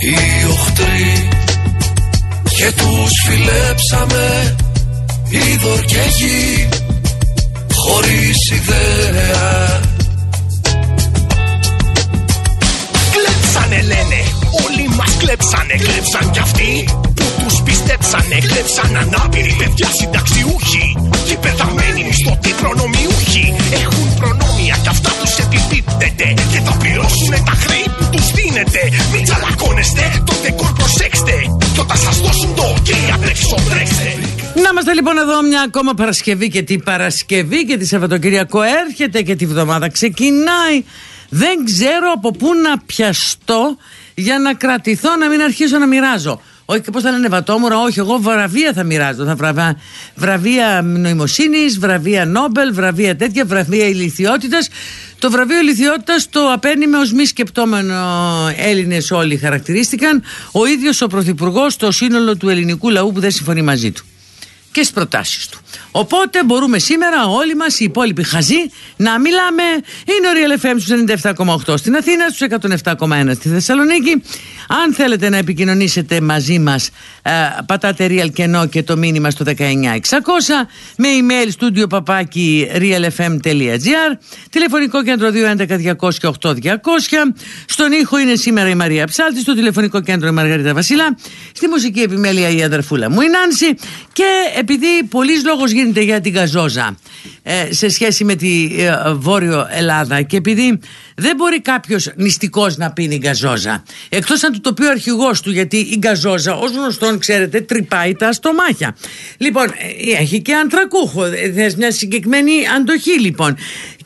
οι οχτροί και τους φιλέψαμε είδωρ και γη χωρίς ιδέα. Κλέψανε λένε, όλοι μας κλέψανε, κλέψαν κι αυτοί που τους πιστέψανε, κλέψαν ανάπηροι παιδιά συνταξιούχοι και πεθαμένοι μισθωτοί προνομιούχοι. Έχουν προνόμια κι αυτά τους επιπίπτεται και θα πληρώσουνε τα χρέη που τους δίνετε. Μην τσαλακώνεστε, το δεκόρ προσέξτε κι όταν σας δώσουν το ok απ' τρέξτε. Να είμαστε λοιπόν εδώ μια ακόμα Παρασκευή και τη Παρασκευή και τη Σαββατοκυριακό έρχεται και τη βδομάδα. Ξεκινάει. Δεν ξέρω από πού να πιαστώ για να κρατηθώ να μην αρχίσω να μοιράζω. Όχι και πώς θα λένε βατόμουρα, όχι. Εγώ βραβεία θα μοιράζω. Θα βραβεία, βραβεία νοημοσύνης, βραβεία Νόμπελ, βραβεία τέτοια, βραβεία ηλικιότητας. Το βραβείο ηλικιότητας το απένιμε ως μη σκεπτόμενο Έλληνες όλοι χαρακτηρίστηκαν. Ο ίδιος ο Πρωθυπουργός, το σύνολο του ελληνικού λαού που δεν συμφωνεί μαζί του και στις προτάσεις του. Οπότε μπορούμε σήμερα όλοι μας, οι υπόλοιποι χαζοί, να μιλάμε. Είναι ο Real FM στους 97,8 στην Αθήνα, στους 107,1 στη Θεσσαλονίκη. Αν θέλετε να επικοινωνήσετε μαζί μας, ε, πατάτε Real Κενό και το μήνυμα στο 19600 με email studio παπάκι realfm.gr τηλεφωνικό κέντρο 211 200 στον ήχο είναι σήμερα η Μαρία Ψάλτη στο τηλεφωνικό κέντρο η Μαργαρίτα Βασιλά στη μουσική επιμέλεια η αδερφούλα μου η Νάνση και επειδή πολλής λόγος γίνεται για την Γαζόζα ε, σε σχέση με τη ε, Βόρειο Ελλάδα και επειδή δεν μπορεί κάποιος νηστικός να πίνει γκαζόζα. Εκτός αν του το πει ο αρχηγός του, γιατί η γκαζόζα, ως γνωστόν, ξέρετε, τρυπάει τα στομάχια. Λοιπόν, ε, έχει και αντρακούχο. Θες μια συγκεκριμένη αντοχή, λοιπόν.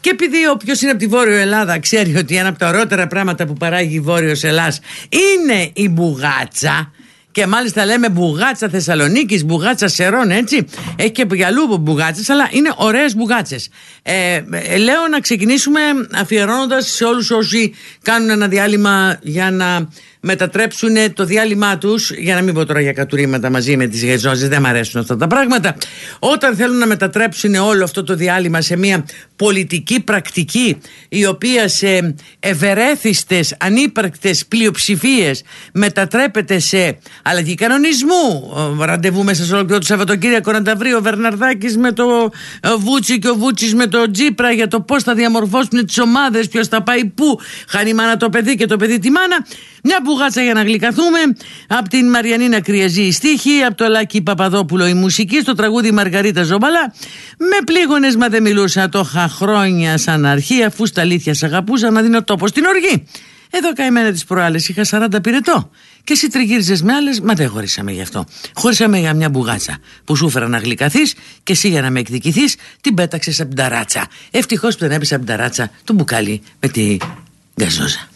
Και επειδή όποιος είναι από τη Βόρειο Ελλάδα ξέρει ότι ένα από τα ωραιότερα πράγματα που παράγει η Βόρειος Ελλάδα είναι η μπουγάτσα και μάλιστα λέμε μπουγάτσα Θεσσαλονίκης, μπουγάτσα Σερών, έτσι. Έχει και για αλλού μπουγάτσες, αλλά είναι ωραίες μπουγάτσες. Ε, ε, λέω να ξεκινήσουμε αφιερώνοντας σε όλους όσοι κάνουν ένα διάλειμμα για να μετατρέψουν το διάλειμμα τους, για να μην πω τώρα για κατουρήματα μαζί με τις γεζόζες, δεν μου αρέσουν αυτά τα πράγματα. Όταν θέλουν να μετατρέψουν όλο αυτό το διάλειμμα σε μια πολιτική πρακτική, η οποία σε ευερέθιστες, ανύπαρκτες πλειοψηφίες μετατρέπεται σε αλλαγή κανονισμού. Ραντεβού μέσα σε όλο το Σαββατοκύριακο να τα βρει ο Βερναρδάκης με το ε, Βούτσι και ο Βούτσι με το Τζίπρα για το πώς θα διαμορφώσουν τις ομάδες, ποιος θα πάει πού. Χάνει η μάνα το παιδί και το παιδί τη μάνα. Μια μπουγάτσα για να γλυκαθούμε. Από την Μαριανίνα Κρυεζή η στίχη, από το Λάκη Παπαδόπουλο η μουσική, στο τραγούδι Μαργαρίτα Ζομπαλά. Με πλήγωνες μα δεν μιλούσα, το είχα χρόνια σαν αρχή, αφού στα αλήθεια σε αγαπούσα να δίνω τόπο στην οργή. Εδώ καημένα τι προάλλες είχα 40 πυρετό. Και εσύ τριγύριζες με άλλες, μα δεν χωρίσαμε γι' αυτό. Χωρίσαμε για μια μπουγάτσα που σου έφερα να γλυκαθείς και εσύ για να με εκδικηθείς την πέταξες από την ταράτσα. Ευτυχώς που δεν έπεσε από την ταράτσα το μπουκάλι με τη γκαζόζα.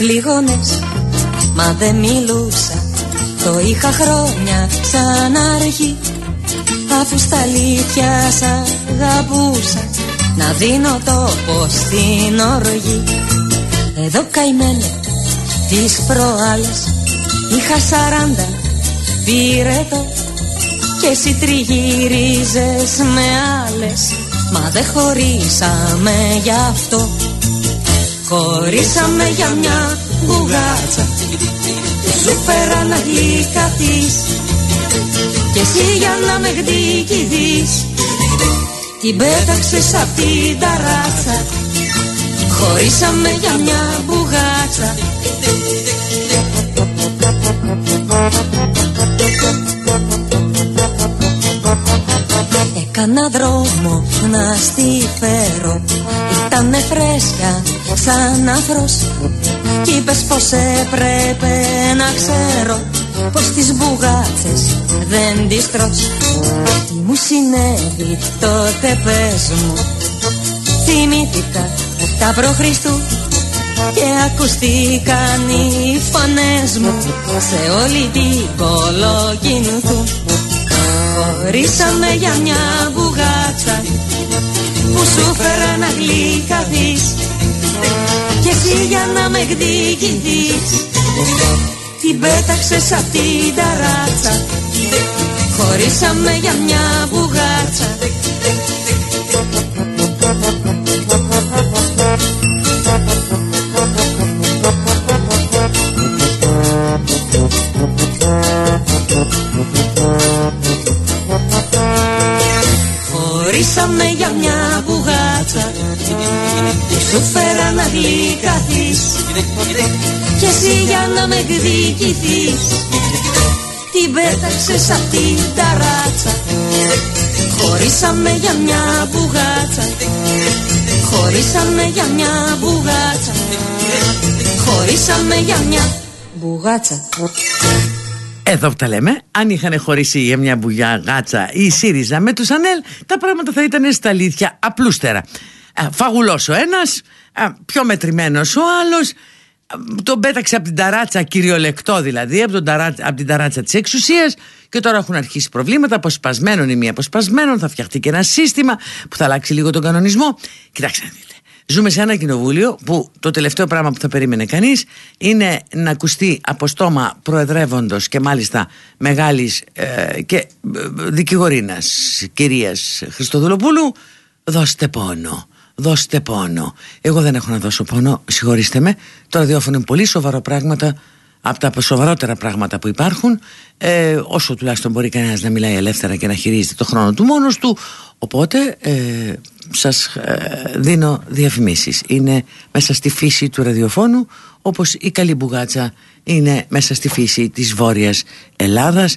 Πληγώνες Μα δεν μιλούσα. Το είχα χρόνια σαν αρχή Αφού στα αλήθεια σ' αγαπούσα. Να δίνω τόπο στην οργή. Εδώ καημένε τις προάλλες Είχα σαράντα πήρε Κι εσύ τριγύριζες με άλλες Μα δεν χωρίσαμε γι' αυτό Χωρίσαμε για μια μπουγάτσα Σου φέρα να γλυκαθείς Κι εσύ για να με γδικηθείς Την πέταξες απ' την ταράτσα. Χωρίσαμε για μια μπουγάτσα Κάνα δρόμο να στη φέρω. Ήτανε φρέσκια σαν αφρός Κι είπες πως έπρεπε να ξέρω Πως τις μπουγάτσες δεν τις τρως. Τι μου συνέβη τότε πες μου. Θυμήθηκα τα προχριστού και ακουστήκαν οι φωνές μου. Σε όλη την κολοκίνου Χωρίσαμε για μια μπουγάτσα που σου φέρα να γλυκαθείς και εσύ για να με εκδικηθείς την πέταξες απ' την ταράτσα. Χωρίσαμε για μια μπουγάτσα Κι εσύ για να με εκδικηθείς Την πέταξες απ' την ταράτσα. Χωρίσαμε για μια μπουγάτσα. Χωρίσαμε για μια μπουγάτσα. Χωρίσαμε για μια μπουγάτσα. Εδώ που τα λέμε, αν είχαν χωρίσει για μια μπουλιά γάτσα ή ΣΥΡΙΖΑ με τους Ανέλ, τα πράγματα θα ήταν στα αλήθεια απλούστερα. Φαγουλός ο ένα, πιο μετρημένος ο άλλος, τον πέταξε από την ταράτσα, κυριολεκτό δηλαδή, από, τον ταράτσα, από την ταράτσα της εξουσίας και τώρα έχουν αρχίσει προβλήματα. Αποσπασμένων ή μη αποσπασμένων, θα φτιαχτεί και ένα σύστημα που θα αλλάξει λίγο τον κανονισμό. Κοιτάξτε να δείτε. Ζούμε σε ένα κοινοβούλιο που το τελευταίο πράγμα που θα περίμενε κανείς είναι να ακουστεί από στόμα προεδρεύοντος και μάλιστα μεγάλης ε, και ε, δικηγορίνας κυρίας Χριστοδουλοπούλου. Δώστε πόνο. Δώστε πόνο. Εγώ δεν έχω να δώσω πόνο, συγχωρήστε με. Το ραδιόφωνο είναι πολύ σοβαρό πράγματα από τα σοβαρότερα πράγματα που υπάρχουν ε, όσο τουλάχιστον μπορεί κανένας να μιλάει ελεύθερα και να χειρίζεται το χρόνο του μόνος του οπότε ε, σας ε, δίνω διαφημίσεις είναι μέσα στη φύση του ραδιοφώνου όπως η καλή μπουγάτσα είναι μέσα στη φύση της Βόρειας Ελλάδας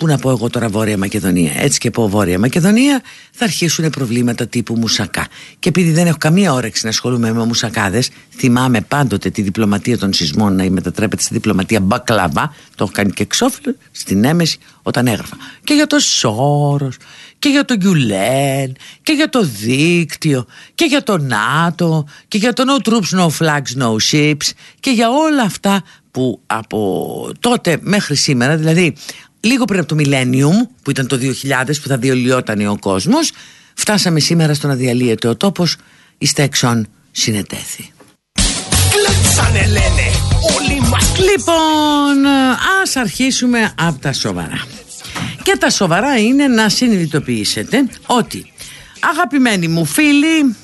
Πού να πω εγώ τώρα Βόρεια Μακεδονία; Έτσι και πω Βόρεια Μακεδονία θα αρχίσουν προβλήματα τύπου μουσακά. Και επειδή δεν έχω καμία όρεξη να ασχολούμαι με μουσακάδες, θυμάμαι πάντοτε τη διπλωματία των σεισμών να μετατρέπεται στη διπλωματία μπακλαβά. Το έχω κάνει και εξώφυλλο στην έμεση όταν έγραφα. Και για το Σόρος, και για το Γκιουλέν, και για το δίκτυο, και για το ΝΑΤΟ, και για το No Troops, No Flags, No Ships, και για όλα αυτά που από τότε μέχρι σήμερα, δηλαδή λίγο πριν από το Millennium που ήταν το 2000 που θα διολυόταν ο κόσμος φτάσαμε σήμερα στο να διαλύεται ο τόπος η Στέξον συνετέθη. Λοιπόν, ας αρχίσουμε από τα σοβαρά. Και τα σοβαρά είναι να συνειδητοποιήσετε ότι Αγαπημένοι μου φίλοι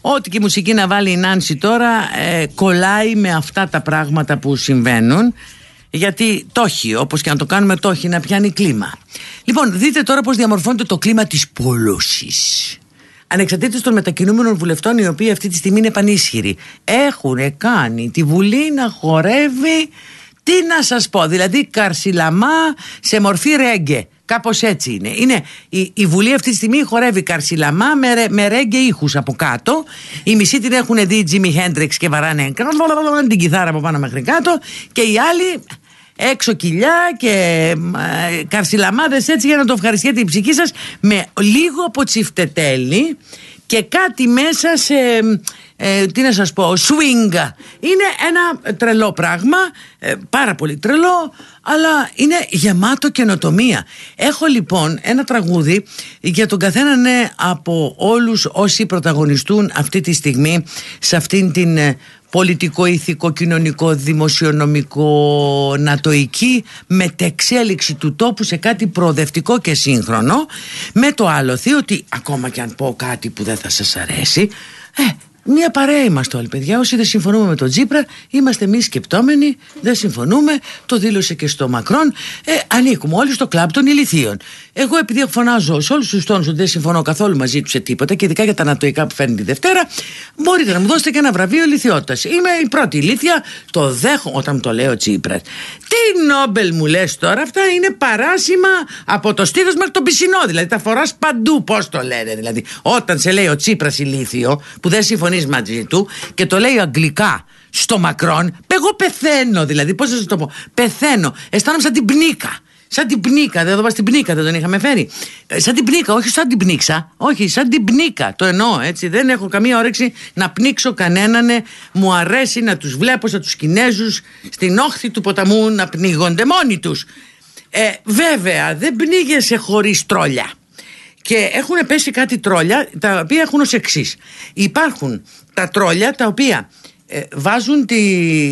Ό,τι και η μουσική να βάλει η Νάνση τώρα ε, Κολλάει με αυτά τα πράγματα που συμβαίνουν γιατί το έχει, όπως και να το κάνουμε το έχει να πιάνει κλίμα. Λοιπόν, δείτε τώρα πώς διαμορφώνεται το κλίμα της πόλωσης. Ανεξαρτήτως των μετακινούμενων βουλευτών οι οποίοι αυτή τη στιγμή είναι πανίσχυροι έχουν κάνει τη Βουλή να χορεύει τι να σας πω δηλαδή καρσιλαμά σε μορφή ρέγγε Κάπως έτσι είναι. είναι η, η Βουλή αυτή τη στιγμή χορεύει καρσιλαμά με, με ρέγγε ήχους από κάτω. Οι μισοί την έχουν δει Τζίμι Χέντριξ και βαράνε την κιθάρα από πάνω μέχρι κάτω. Και οι άλλοι έξω κοιλιά και ε, καρσιλαμάδες έτσι για να το ευχαριστιέτε η ψυχή σας. Με λίγο από τσιφτετέλη και κάτι μέσα σε ε, τι να σας πω swing. Είναι ένα τρελό πράγμα ε, πάρα πολύ τρελό αλλά είναι γεμάτο καινοτομία. Έχω λοιπόν ένα τραγούδι για τον καθένα ναι, από όλους όσοι πρωταγωνιστούν αυτή τη στιγμή σε αυτήν την ε, πολιτικό, ηθικό, κοινωνικό, δημοσιονομικό, νατοική μετεξέλιξη του τόπου σε κάτι προοδευτικό και σύγχρονο με το άλοθη ότι ακόμα και αν πω κάτι που δεν θα σας αρέσει ε, Μία παρέα είμαστε όλοι, παιδιά. Όσοι δεν συμφωνούμε με τον Τζίπρα, είμαστε εμείς σκεπτόμενοι, δεν συμφωνούμε. Το δήλωσε και στο Μακρόν. Ε, ανήκουμε όλοι στο κλαμπ των ηλικίων. Εγώ, επειδή φωνάζω σε όλους τους τόνους ότι δεν συμφωνώ καθόλου μαζί τους σε τίποτα και ειδικά για τα ανατοϊκά που φέρνει τη Δευτέρα, μπορείτε να μου δώσετε και ένα βραβείο ηλικιότητας. Είμαι η πρώτη ηλίθια, το δέχομαι όταν το λέω Τζίπρας. Τι Νόμπελ μου λες τώρα, αυτά είναι παράσημα από το στήθος μέχρι τον πισινό. Δηλαδή τα φοράς παντού, πώς το λένε. Δηλαδή, όταν σε λέει ο Τσίπρα ηλίθιο, που δεν συμφωνεί μαζί του και το λέει αγγλικά στο Μακρόν, εγώ πεθαίνω δηλαδή. Πώς θα σα το πω, πεθαίνω. Αισθάνομαι σαν την πνίκα. Σαν την πνίκα, δεν το στην πνίκα, δεν τον είχαμε φέρει. Ε, σαν την πνίκα, όχι σαν την πνίξα. Όχι, σαν την πνίκα. Το εννοώ έτσι. Δεν έχω καμία όρεξη να πνίξω κανέναν. Μου αρέσει να τους βλέπω σαν τους Κινέζους στην όχθη του ποταμού να πνίγονται μόνοι τους. Ε, βέβαια, δεν πνίγεσαι χωρίς τρόλια. Και έχουν πέσει κάτι τρόλια τα οποία έχουν ως εξής. Υπάρχουν τα τρόλια τα οποία ε, βάζουν τη,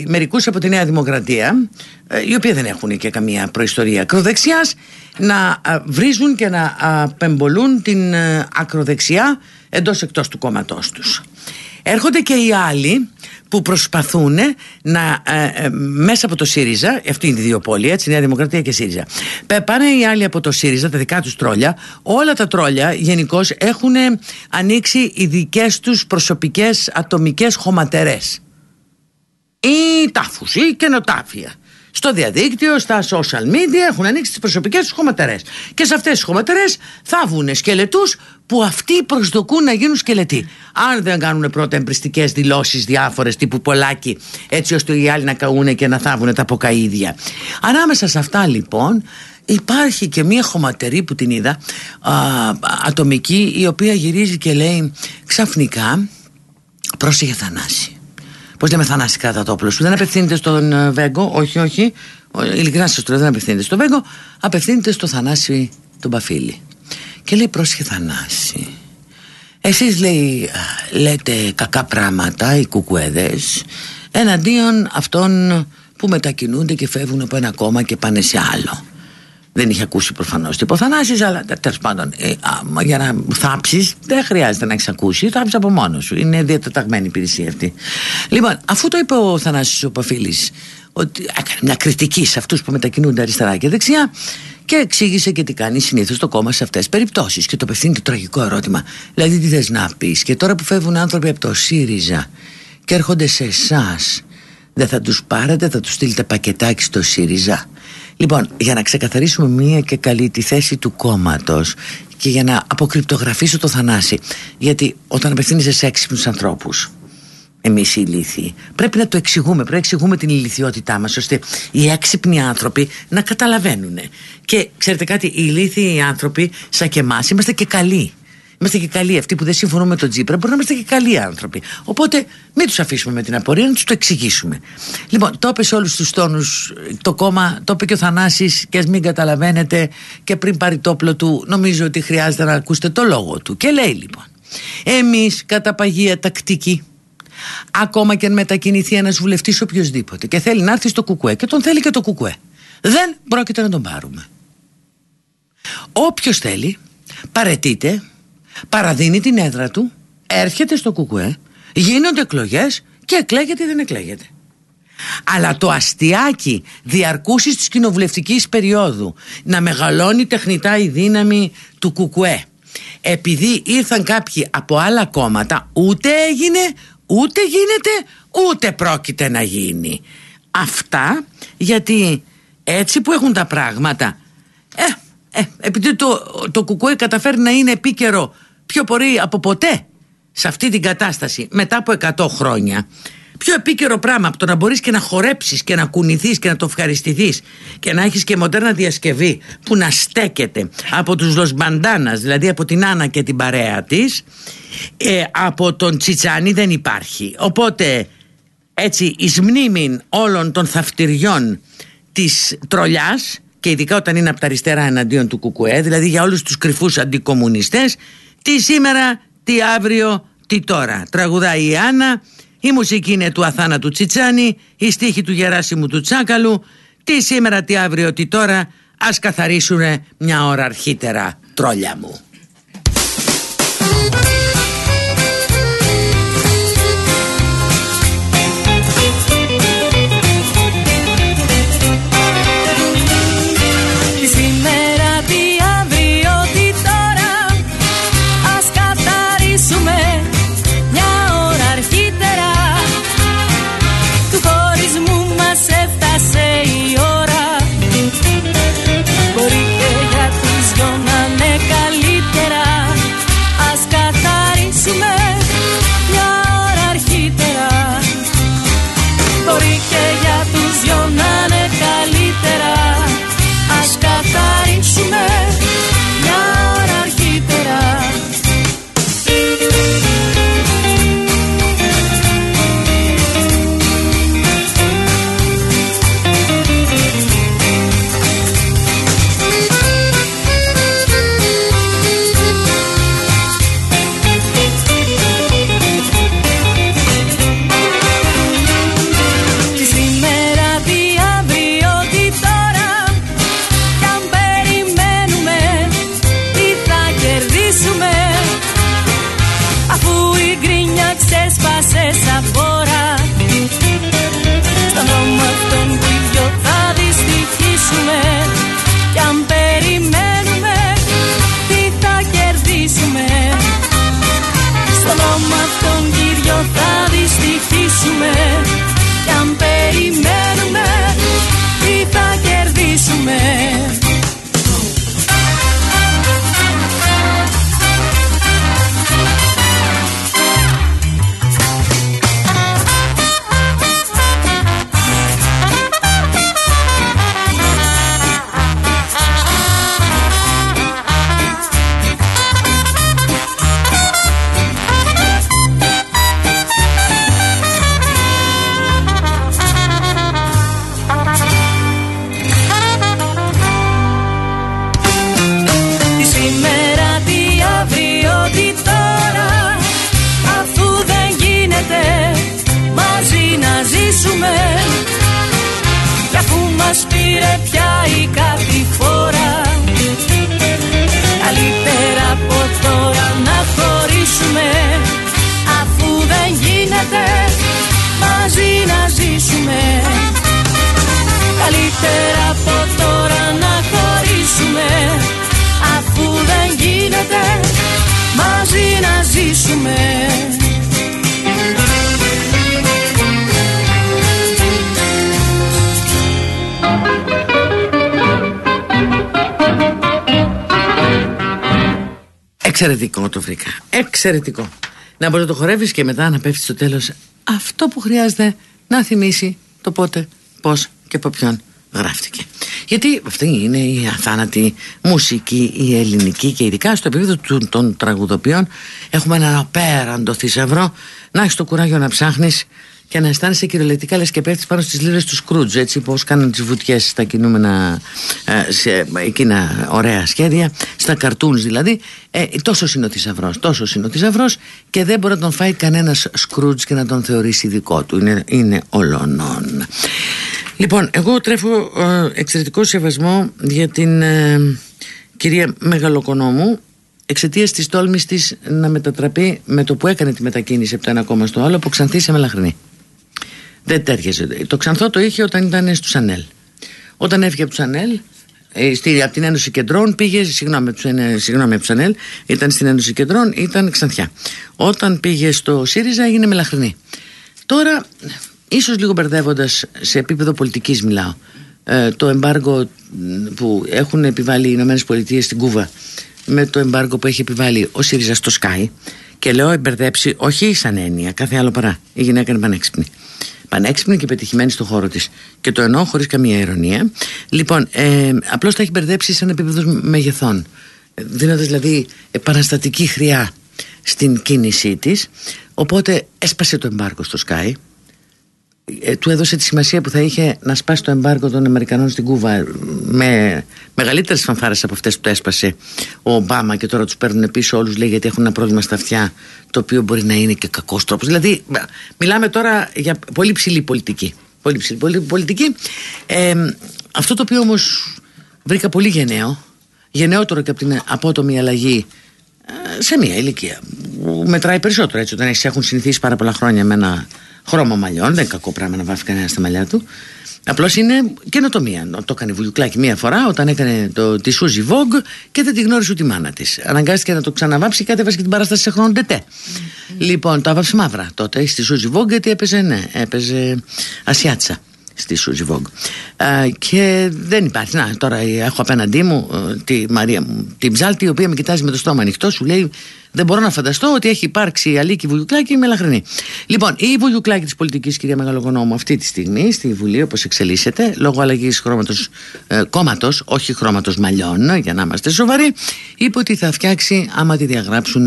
μερικούς από τη Νέα Δημοκρατία ε, οι οποίοι δεν έχουν και καμία προϊστορία ακροδεξιάς να ε, βρίζουν και να απεμπολούν την ακροδεξιά εντός εκτός του κόμματός τους. Έρχονται και οι άλλοι που προσπαθούν να ε, ε, μέσα από το ΣΥΡΙΖΑ, αυτή είναι η δύο πόλη, έτσι, Νέα Δημοκρατία και ΣΥΡΙΖΑ. Πάνε οι άλλοι από το ΣΥΡΙΖΑ, τα δικά τους τρόλια. Όλα τα τρόλια γενικώς έχουν ανοίξει οι δικέ τους προσωπικές ατομικές χωματερές. Ή τάφους ή καινοτάφια στο διαδίκτυο, στα social media έχουν ανοίξει τις προσωπικές τους χωματερές. Και σε αυτές τις χωματερές θα βγουν σκελετούς που αυτοί προσδοκούν να γίνουν σκελετοί. Αν δεν κάνουν πρώτα εμπριστικές δηλώσεις διάφορες τύπου πολλάκι, έτσι ώστε οι άλλοι να καούν και να θάβουν τα ποκαίδια. Ανάμεσα σε αυτά λοιπόν υπάρχει και μία χωματερή που την είδα α, ατομική η οποία γυρίζει και λέει ξαφνικά πρόσεχε Θανάση Πώς λέμε Θανάση όπλο σου. Δεν απευθύνεται στον ε, Βέγκο, όχι, όχι. Ειλικρινά σας το δεν απευθύνεται στον Βέγκο, απευθύνεται στο Θανάση τον Παφίλη. Και λέει πρόσχε Θανάση. Εσείς λέει λέτε κακά πράγματα οι κουκουέδες εναντίον αυτών που μετακινούνται και φεύγουν από ένα κόμμα και πάνε σε άλλο. Δεν είχε ακούσει προφανώς τίποτα Θανάσης αλλά τέλος πάντων ε, α, για να θάψεις δεν χρειάζεται να έχεις ακούσει. Θάψεις από μόνος σου. Είναι διατεταγμένη υπηρεσία αυτή. Λοιπόν, αφού το είπε ο Θανάσης ο Παφίλης, ότι έκανε μια κριτική σε αυτούς που μετακινούνται αριστερά και δεξιά και εξήγησε και τι κάνει συνήθως το κόμμα σε αυτές τις περιπτώσεις. Και το απευθύνει το τραγικό ερώτημα. Δηλαδή, τι θες να πεις, και τώρα που φεύγουν άνθρωποι από το ΣΥΡΙΖΑ και έρχονται σε εσάς, δεν θα τους πάρετε, θα τους στείλετε πακετάκι στο ΣΥΡΙΖΑ; Λοιπόν, για να ξεκαθαρίσουμε μία και καλή τη θέση του κόμματος και για να αποκρυπτογραφήσω το Θανάση. Γιατί όταν απευθύνεσαι σε έξυπνους ανθρώπους, εμείς οι ηλίθιοι, πρέπει να το εξηγούμε, πρέπει να εξηγούμε την ηλικιότητά μας, ώστε οι έξυπνοι άνθρωποι να καταλαβαίνουν. Και ξέρετε κάτι, οι ηλίθιοι άνθρωποι, σαν και εμάς, είμαστε και καλοί. Είμαστε και καλοί. Αυτοί που δεν συμφωνούν με τον Τζίπρα μπορεί να είμαστε και καλοί άνθρωποι. Οπότε μην τους αφήσουμε με την απορία, να τους το εξηγήσουμε. Λοιπόν, το είπες σε όλους τους τόνους το κόμμα, το είπε και ο Θανάσης και ας μην καταλαβαίνετε και πριν πάρει το όπλο του, νομίζω ότι χρειάζεται να ακούσετε το λόγο του. Και λέει λοιπόν, εμείς κατά παγία τακτική, ακόμα και αν μετακινηθεί ένας βουλευτής οποιοδήποτε και θέλει να έρθει στο Κουκουέ και τον θέλει και το Κουκουέ, δεν πρόκειται να τον πάρουμε. Όποιος θέλει, παρετείται παραδίνει την έδρα του, έρχεται στο κουκουέ, γίνονται εκλογές και εκλέγεται ή δεν εκλέγεται. Αλλά το αστιάκι διαρκούσης της κοινοβουλευτικής περίοδου να μεγαλώνει τεχνητά η δύναμη του κουκουέ επειδή ήρθαν κάποιοι από άλλα κόμματα ούτε έγινε ούτε γίνεται ούτε πρόκειται να γίνει αυτά γιατί έτσι που έχουν τα πράγματα ε, ε, επειδή το, το κουκουέ καταφέρει να είναι επίκαιρο πιο πολύ από ποτέ σε αυτή την κατάσταση μετά από 100 χρόνια. Πιο επίκαιρο πράγμα από το να μπορείς και να χορέψεις και να κουνηθείς και να το ευχαριστηθείς και να έχεις και μοντέρνα διασκευή που να στέκεται από τους Λοσμπαντάνας δηλαδή από την Άννα και την παρέα της ε, από τον Τσιτσάνι δεν υπάρχει. Οπότε έτσι εις μνήμην όλων των θαυτηριών της τρολιάς και ειδικά όταν είναι από τα αριστερά εναντίον του Κουκουέ δηλαδή για όλους τους κρυφούς αντικομουνιστές τι σήμερα, τι αύριο, τι τώρα. Τραγουδάει η Άννα, η μουσική είναι του Αθάνατου Τσιτσάνη, η στίχη του Γεράσιμου του Τσάκαλου. Τι σήμερα, τι αύριο, τι τώρα, ας καθαρίσουν μια ώρα αρχίτερα, τρόλια μου. Εξαιρετικό το βρήκα. Εξαιρετικό. Να μπορεί να το χορεύεις και μετά να πέφτεις στο τέλος αυτό που χρειάζεται να θυμίσει το πότε, πώς και από ποιον γράφτηκε. Γιατί αυτή είναι η αθάνατη μουσική, η ελληνική και ειδικά στο επίπεδο του- των τραγουδοποιών έχουμε έναν απέραντο θησαυρό να έχεις το κουράγιο να ψάχνεις και να αισθάνεσαι κυριολεκτικά λες και πέφτεις πάνω στις λίρες του Σκρούτζ έτσι πως κάνουν τις βουτιές στα κινούμενα ε, σε εκείνα ωραία σχέδια στα καρτούνς δηλαδή. Ε, τόσο είναι ο θησαυρός τόσο είναι ο θησαυρός και δεν μπορεί να τον φάει κανένας Σκρούτζ και να τον θεωρήσει δικό του. Είναι, είναι ολονών λοιπόν εγώ τρέφω ε, εξαιρετικό σεβασμό για την ε, κυρία Μεγαλοκονόμου εξαιτίας της τόλμης της να μετατραπεί με το που έκανε τη μετακίνηση από το ένα κόμμα στο άλλο από ξανθή σε μελαχρινή. Δεν τέριαζε. Το ξανθό το είχε όταν ήταν στους Ανέλ. Όταν έφυγε από τους Ανέλ, ε, στη, από την Ένωση Κεντρών πήγε, συγγνώμη, από τους, ε, συγγνώμη από τους Ανέλ, ήταν στην Ένωση Κεντρών, ήταν ξανθιά. Όταν πήγε στο ΣΥΡΙΖΑ έγινε μελαχρινή. Τώρα, ίσως λίγο μπερδεύοντας σε επίπεδο πολιτικής μιλάω, ε, το εμπάργο που έχουν επιβάλει οι Ηνωμένες Πολιτείες στην Κούβα με το εμπάργο που έχει επιβάλει ο ΣΥΡΙΖΑ στο Sky και λέω εμπερδέψει όχι σαν έννοια, κάθε άλλο παρά. Η γυναίκα είναι πανέξυπνη. Πανέξυπνη και πετυχημένη στο χώρο της. Και το εννοώ χωρίς καμία ειρωνία. Λοιπόν, ε, απλώς τα έχει μπερδέψει σαν επίπεδο μεγεθών. Δίνοντας δηλαδή επαναστατική χρειά στην κίνησή της. Οπότε έσπασε το εμπάργκο στο Sky. Ε, του έδωσε τη σημασία που θα είχε να σπάσει το εμπάργκο των Αμερικανών στην Κούβα με μεγαλύτερες φανφάρες από αυτές που το έσπασε ο Ομπάμα και τώρα τους παίρνουν πίσω όλους λέει γιατί έχουν ένα πρόβλημα στα αυτιά το οποίο μπορεί να είναι και κακός τρόπος. Δηλαδή, μιλάμε τώρα για πολύ ψηλή πολιτική. Πολύ ψηλή πολιτική. Ε, αυτό το οποίο όμως βρήκα πολύ γενναίο, γενναιότερο και από την απότομη αλλαγή σε μια ηλικία που μετράει περισσότερο έτσι όταν έχουν συνηθίσει πάρα πολλά χρόνια με ένα χρώμα μαλλιών δεν είναι κακό πράγμα να βάφει κανένα στα μαλλιά του Απλώς είναι καινοτομία. Το έκανε Βουγιουκλάκη μία φορά όταν έκανε το, τη Σούζι Βόγκ και δεν τη γνώρισε ούτε η μάνα της. Αναγκάστηκε να το ξαναβάψει και κατέβασε και την παράσταση σε χρόνο ντετέ. Λοιπόν, τα έβαψε μαύρα τότε στη Σούζη Βόγκ γιατί έπαιζε, ναι, έπαιζε Ασιάτισσα στη Σούζι Βόγκ. και δεν υπάρχει. Να, τώρα έχω απέναντί μου ε, τη Μαρία μου, την ψάλτη, η οποία με κοιτάζει με το στόμα ανοιχτό, σου λέει δεν μπορώ να φανταστώ ότι έχει υπάρξει Αλίκη Βουγιουκλάκη μελαχρινή. Λοιπόν, η Βουγιουκλάκη της πολιτικής κυρία Μεγαλογονόμου αυτή τη στιγμή στη Βουλή, όπως εξελίσσεται, λόγω αλλαγής χρώματος ε, κόμματος, όχι χρώματος μαλλιών, για να είμαστε σοβαροί, είπε ότι θα φτιάξει, άμα τη διαγράψουν,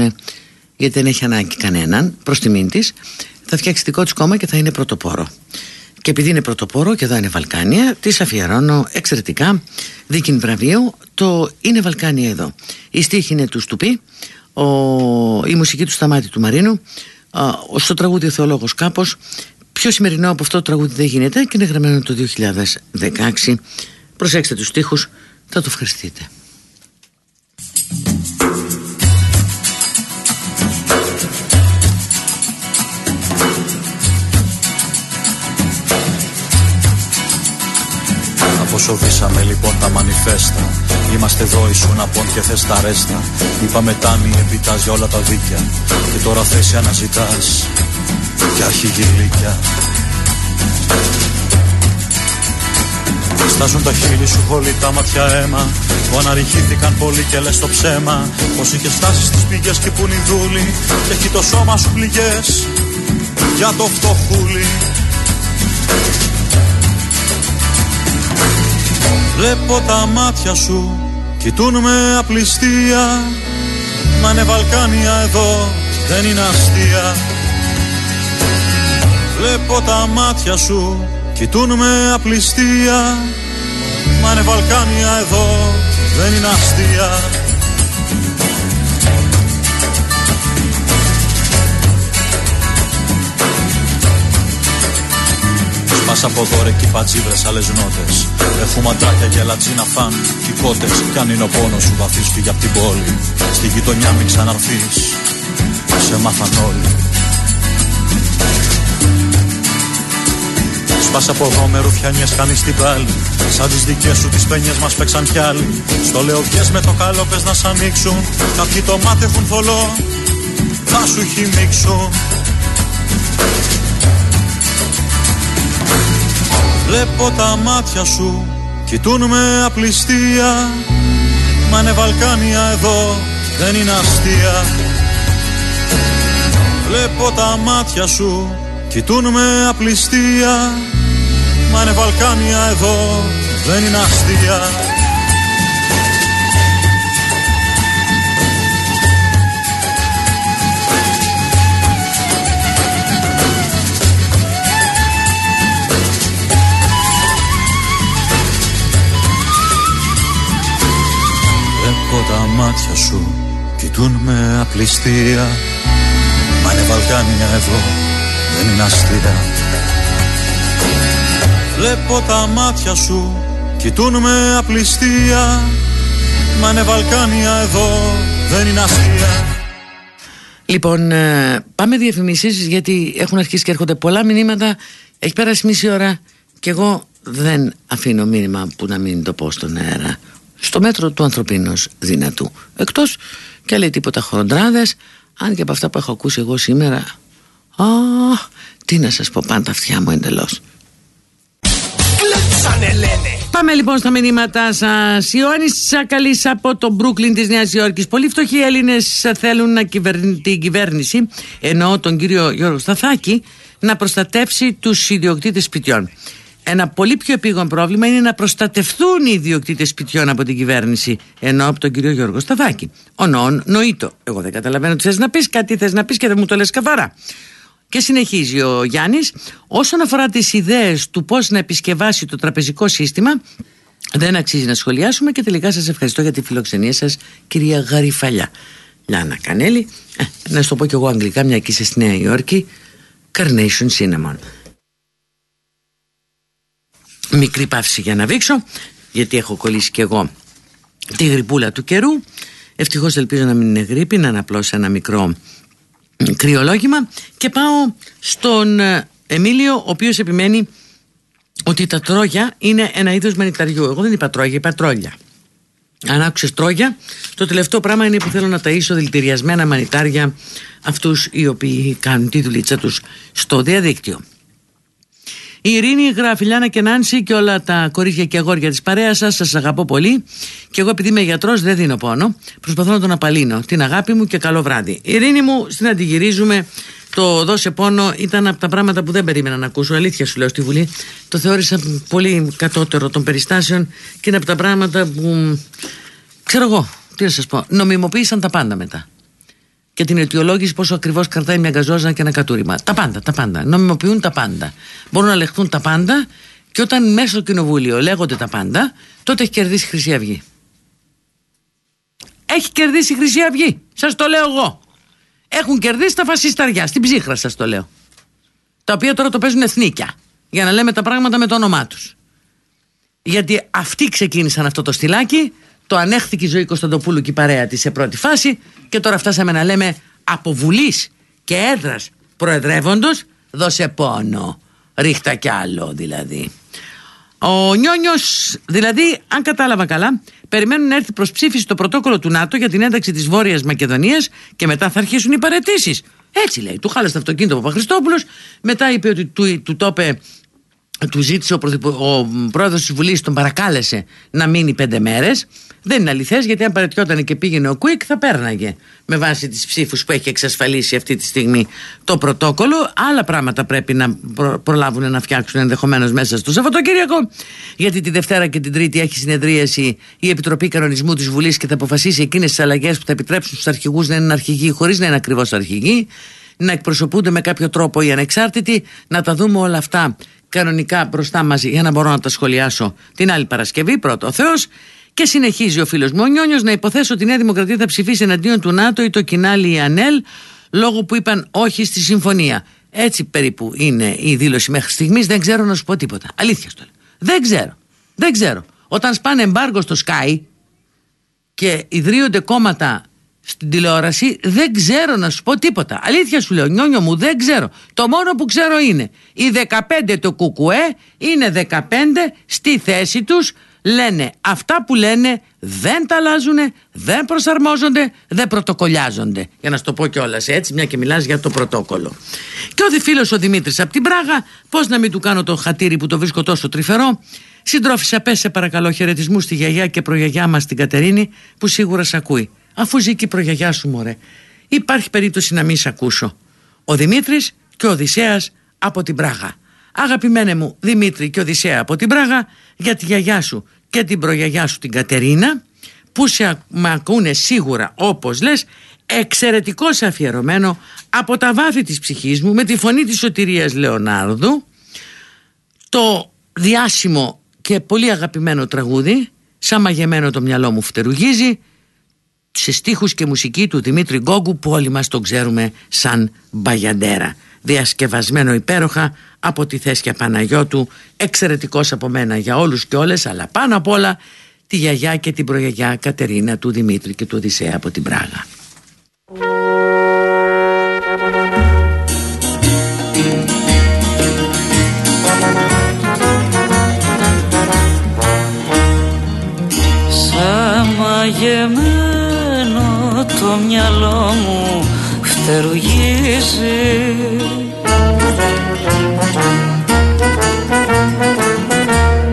γιατί δεν έχει ανάγκη κανέναν, προς τιμήν της, θα φτιάξει δικό της κόμμα και θα είναι πρωτοπόρο. Και επειδή είναι πρωτοπόρο και εδώ είναι Βαλκάνια, τη αφιερώνω εξαιρετικά δίκην βραβείο. Το είναι Βαλκάνια εδώ. Η στίχη είναι του Στουπί, ο, η μουσική του Σταμάτη του Μαρίνου, ο, στο τραγούδι ο Θεολόγος κάπως. Πιο σημερινό από αυτό το τραγούδι δεν γίνεται και είναι γραμμένο το 2016. Προσέξτε τους στίχους, θα το ευχαριστείτε. Αποσοβήσαμε λοιπόν τα μανιφέστα. Είμαστε εδώ ήσουν απόν και θες τα ρέστα. Είπαμε τάνι επιτάζει όλα τα δίκια Και τώρα θέση αναζητάς. Και αρχηγή γλυκιά. Στάζουν τα χείλη σου χολή τα μάτια αίμα. Που αναρριχήθηκαν πολύ και λες το ψέμα. Πως είχες φτάσει στις πηγές και που δούλη Και έχει το σώμα σου πληγές Για το φτωχούλι Βλέπω τα μάτια σου κοιτούν με απληστία. Μα είναι Βαλκάνια εδώ δεν είναι αστεία. Βλέπω τα μάτια σου κοιτούν με απληστία. Μα είναι Βαλκάνια εδώ δεν είναι αστεία Πας από δώρε και πατζίβρες άλλες νότες Έχουμε αντράκια και λατσίνα φαν και κότες Κι αν είναι ο πόνος σου βαθύς φύγει απ' την πόλη. Στη γειτονιά μην ξαναρθείς Σε μάθαν όλοι. Σπάσα από εδώ με ρουφιανιές κάνεις την πάλι. Σαν τις δικές σου τις πένιες μας παίξαν κι άλλοι. Στο λέω με το καλό πες να σ' ανοίξουν. Κάποιοι το μάτι έχουν θολό Θα σου χυμίξουν Βλέπω τα μάτια σου κοιτούν με απληστία. Μα είναι Βαλκάνια εδώ δεν είναι αστεία. Βλέπω τα μάτια σου κοιτούν με απληστία. Μα είναι Βαλκάνια εδώ δεν είναι αστεία μάτια σου κοιτούν με απληστία. Μα είναι Βαλκάνια εδώ, δεν είναι αστεία. Βλέπω τα μάτια σου κοιτούν με απληστία. Μα είναι Βαλκάνια εδώ, δεν είναι αστεία. Λοιπόν, ε, πάμε διαφημίσεις γιατί έχουν αρχίσει και έρχονται πολλά μηνύματα. Έχει πέρασει μισή ώρα και εγώ δεν αφήνω μήνυμα που να μην το πω στον αέρα στο μέτρο του ανθρωπίνως δυνατού εκτός και λέει τίποτα χοντράδες αν και από αυτά που έχω ακούσει εγώ σήμερα α, τι να σας πω πάνε τα αυτιά μου εντελώς Πάμε λοιπόν στα μηνύματά σας. Ιωάννης Σακαλή από το Μπρούκλιν της Νέας Υόρκης. Πολύ φτωχοί Έλληνες θέλουν να κυβερνήσει την κυβέρνηση, ενώ τον κύριο Γιώργο Σταθάκη, να προστατεύσει τους ιδιοκτήτες σπιτιών. Ένα πολύ πιο επίγον πρόβλημα είναι να προστατευτούν οι ιδιοκτήτες σπιτιών από την κυβέρνηση, ενώ από τον κύριο Γιώργο Σταδάκη. Ο νόν νοήτο. Εγώ δεν καταλαβαίνω τι θες να πεις, κάτι θες να πεις και δεν μου το λες καθαρά. Και συνεχίζει ο Γιάννης, όσον αφορά τις ιδέες του πώς να επισκευάσει το τραπεζικό σύστημα, δεν αξίζει να σχολιάσουμε και τελικά σας ευχαριστώ για τη φιλοξενία σας, κυρία Γαριφαλιά. Λιάννα Κανέλη, ε, να σου το πω κι εγώ αγγλικά, μια και είσαι στη Νέα Υόρκη, Carnation Cinnamon μικρή παύση για να βήξω γιατί έχω κολλήσει κι εγώ τη γρυπούλα του καιρού. Ευτυχώς ελπίζω να μην είναι γρήπη να είναι απλώς ένα μικρό κρυολόγημα. Και πάω στον ε, Εμίλιο ο οποίος επιμένει ότι τα τρόγια είναι ένα είδος μανιταριού. Εγώ δεν είπα τρόγια, είπα τρόλια. Αν άκουσες τρόγια το τελευταίο πράγμα είναι που θέλω να ταΐσω δηλητηριασμένα μανιτάρια αυτούς οι οποίοι κάνουν τη δουλίτσα τους στο διαδίκτυο Η Ειρήνη γράφει Λιάνα και Νάνση και όλα τα κορίτσια και αγόρια της παρέας σας. Σας αγαπώ πολύ. Και εγώ, επειδή είμαι γιατρός, δεν δίνω πόνο. Προσπαθώ να τον απαλύνω. Την αγάπη μου και καλό βράδυ. Η Ειρήνη μου, στην αντιγυρίζουμε. Το δώσε πόνο ήταν από τα πράγματα που δεν περίμενα να ακούσω. Αλήθεια σου λέω στη Βουλή. Το θεώρησα πολύ κατώτερο των περιστάσεων και είναι από τα πράγματα που. ξέρω εγώ, τι να σας πω. Νομιμοποίησαν τα πάντα μετά και την αιτιολόγηση πόσο ακριβώς κρατάει μια γκαζόζα και ένα κατούριμα. Τα πάντα, τα πάντα. Νομιμοποιούν τα πάντα. Μπορούν να λεχθούν τα πάντα και όταν μέσα στο κοινοβούλιο λέγονται τα πάντα, τότε έχει κερδίσει η Χρυσή Αυγή. Έχει κερδίσει η Χρυσή Αυγή. Σας το λέω εγώ. Έχουν κερδίσει τα φασισταριά. Στην ψύχρα σας το λέω. Τα οποία τώρα το παίζουν εθνίκια. Για να λέμε τα πράγματα με το όνομά τους. Γιατί αυτοί ξεκίνησαν αυτό το στυλάκι το ανέχθηκε η ζωή Κωνσταντοπούλου και η παρέα της σε πρώτη φάση και τώρα φτάσαμε να λέμε από Βουλή και έδρας προεδρεύοντος δώσε πόνο. Ρίχτα κι άλλο δηλαδή. Ο Νιόνιος, δηλαδή, αν κατάλαβα καλά, περιμένουν να έρθει προς ψήφιση το πρωτόκολλο του ΝΑΤΟ για την ένταξη της Βόρειας Μακεδονίας και μετά θα αρχίσουν οι παρετήσεις. Έτσι λέει. Του χάλασε το αυτοκίνητο ο Παπαχριστόπουλος, μετά είπε ότι του, του το είπε του ζήτησε ο, ο πρόεδρος της Βουλής τον παρακάλεσε να μείνει πέντε μέρες. Δεν είναι αληθές γιατί αν παρετιόταν και πήγαινε ο Κουίκ θα πέρναγε με βάση τις ψήφους που έχει εξασφαλίσει αυτή τη στιγμή το πρωτόκολλο. Άλλα πράγματα πρέπει να προλάβουν να φτιάξουν ενδεχομένως μέσα στο Σαββατοκύριακο γιατί τη Δευτέρα και την Τρίτη έχει συνεδρίαση η Επιτροπή Κανονισμού της Βουλής και θα αποφασίσει εκείνες τις αλλαγές που θα επιτρέψουν στους αρχηγούς να είναι αρχηγοί χωρίς να είναι ακριβώς αρχηγοί να εκπροσωπούνται με κάποιο τρόπο οι ανεξάρτητοι, να τα δούμε όλα αυτά κανονικά μπροστά μας για να μπορώ να τα σχολιάσω την άλλη Παρασκευή, πρώτο ο Θεός. Και συνεχίζει ο φίλος μου ο Νιόνιος να υποθέσω ότι η Νέα Δημοκρατία θα ψηφίσει εναντίον του ΝΑΤΟ ή το κοινάλι η ΑΝΕΛ λόγω που είπαν όχι στη συμφωνία. Έτσι περίπου είναι η δήλωση μέχρι στιγμής. Δεν ξέρω να σου πω τίποτα. Αλήθεια στο λέω. Δεν ξέρω. Δεν ξέρω. Όταν σπάνε εμπάργο στο Sky και ιδρύονται κόμματα στην τηλεόραση δεν ξέρω να σου πω τίποτα. Αλήθεια σου λέω, νιόνιο μου, δεν ξέρω. Το μόνο που ξέρω είναι οι 15 του Κουκουέ είναι 15 στη θέση τους λένε αυτά που λένε δεν τα αλλάζουν, δεν προσαρμόζονται, δεν πρωτοκολλιάζονται. Για να σου το πω κιόλας έτσι, μια και μιλάς για το πρωτόκολλο. Και ο φίλος ο Δημήτρης από την Πράγα, πώς να μην του κάνω το χατήρι που το βρίσκω τόσο τρυφερό. Συντρόφισα, πέσε παρακαλώ χαιρετισμούς στη γιαγιά και προγιαγιά μας την Κατερίνη, που σίγουρα σ' ακούει. Αφού ζει και η προγιαγιά σου, μωρέ. Υπάρχει περίπτωση να μην σ' ακούσω. Ο Δημήτρης και ο Οδυσσέας από την Πράγα. Αγαπημένε μου Δημήτρη και Οδυσσέα από την Πράγα, για τη γιαγιά σου και την προγιαγιά σου την Κατερίνα, που σε με ακούνε σίγουρα όπως λες, εξαιρετικώς αφιερωμένο από τα βάθη της ψυχής μου με τη φωνή της Σωτηρίας Λεωνάρδου το διάσημο και πολύ αγαπημένο τραγούδι σαν μαγεμένο το μυαλό μου φτερουγίζει σε στίχους και μουσική του Δημήτρη Γκόγκου που όλοι μας τον ξέρουμε σαν Μπαγιαντέρα. Διασκευασμένο υπέροχα από τη Θέσια Παναγιώτου εξαιρετικός από μένα για όλους και όλες αλλά πάνω απ' όλα τη γιαγιά και την προγιαγιά Κατερίνα του Δημήτρη και του Οδυσσέα από την Πράγα. Σαν το μυαλό μου φτερουγίζει.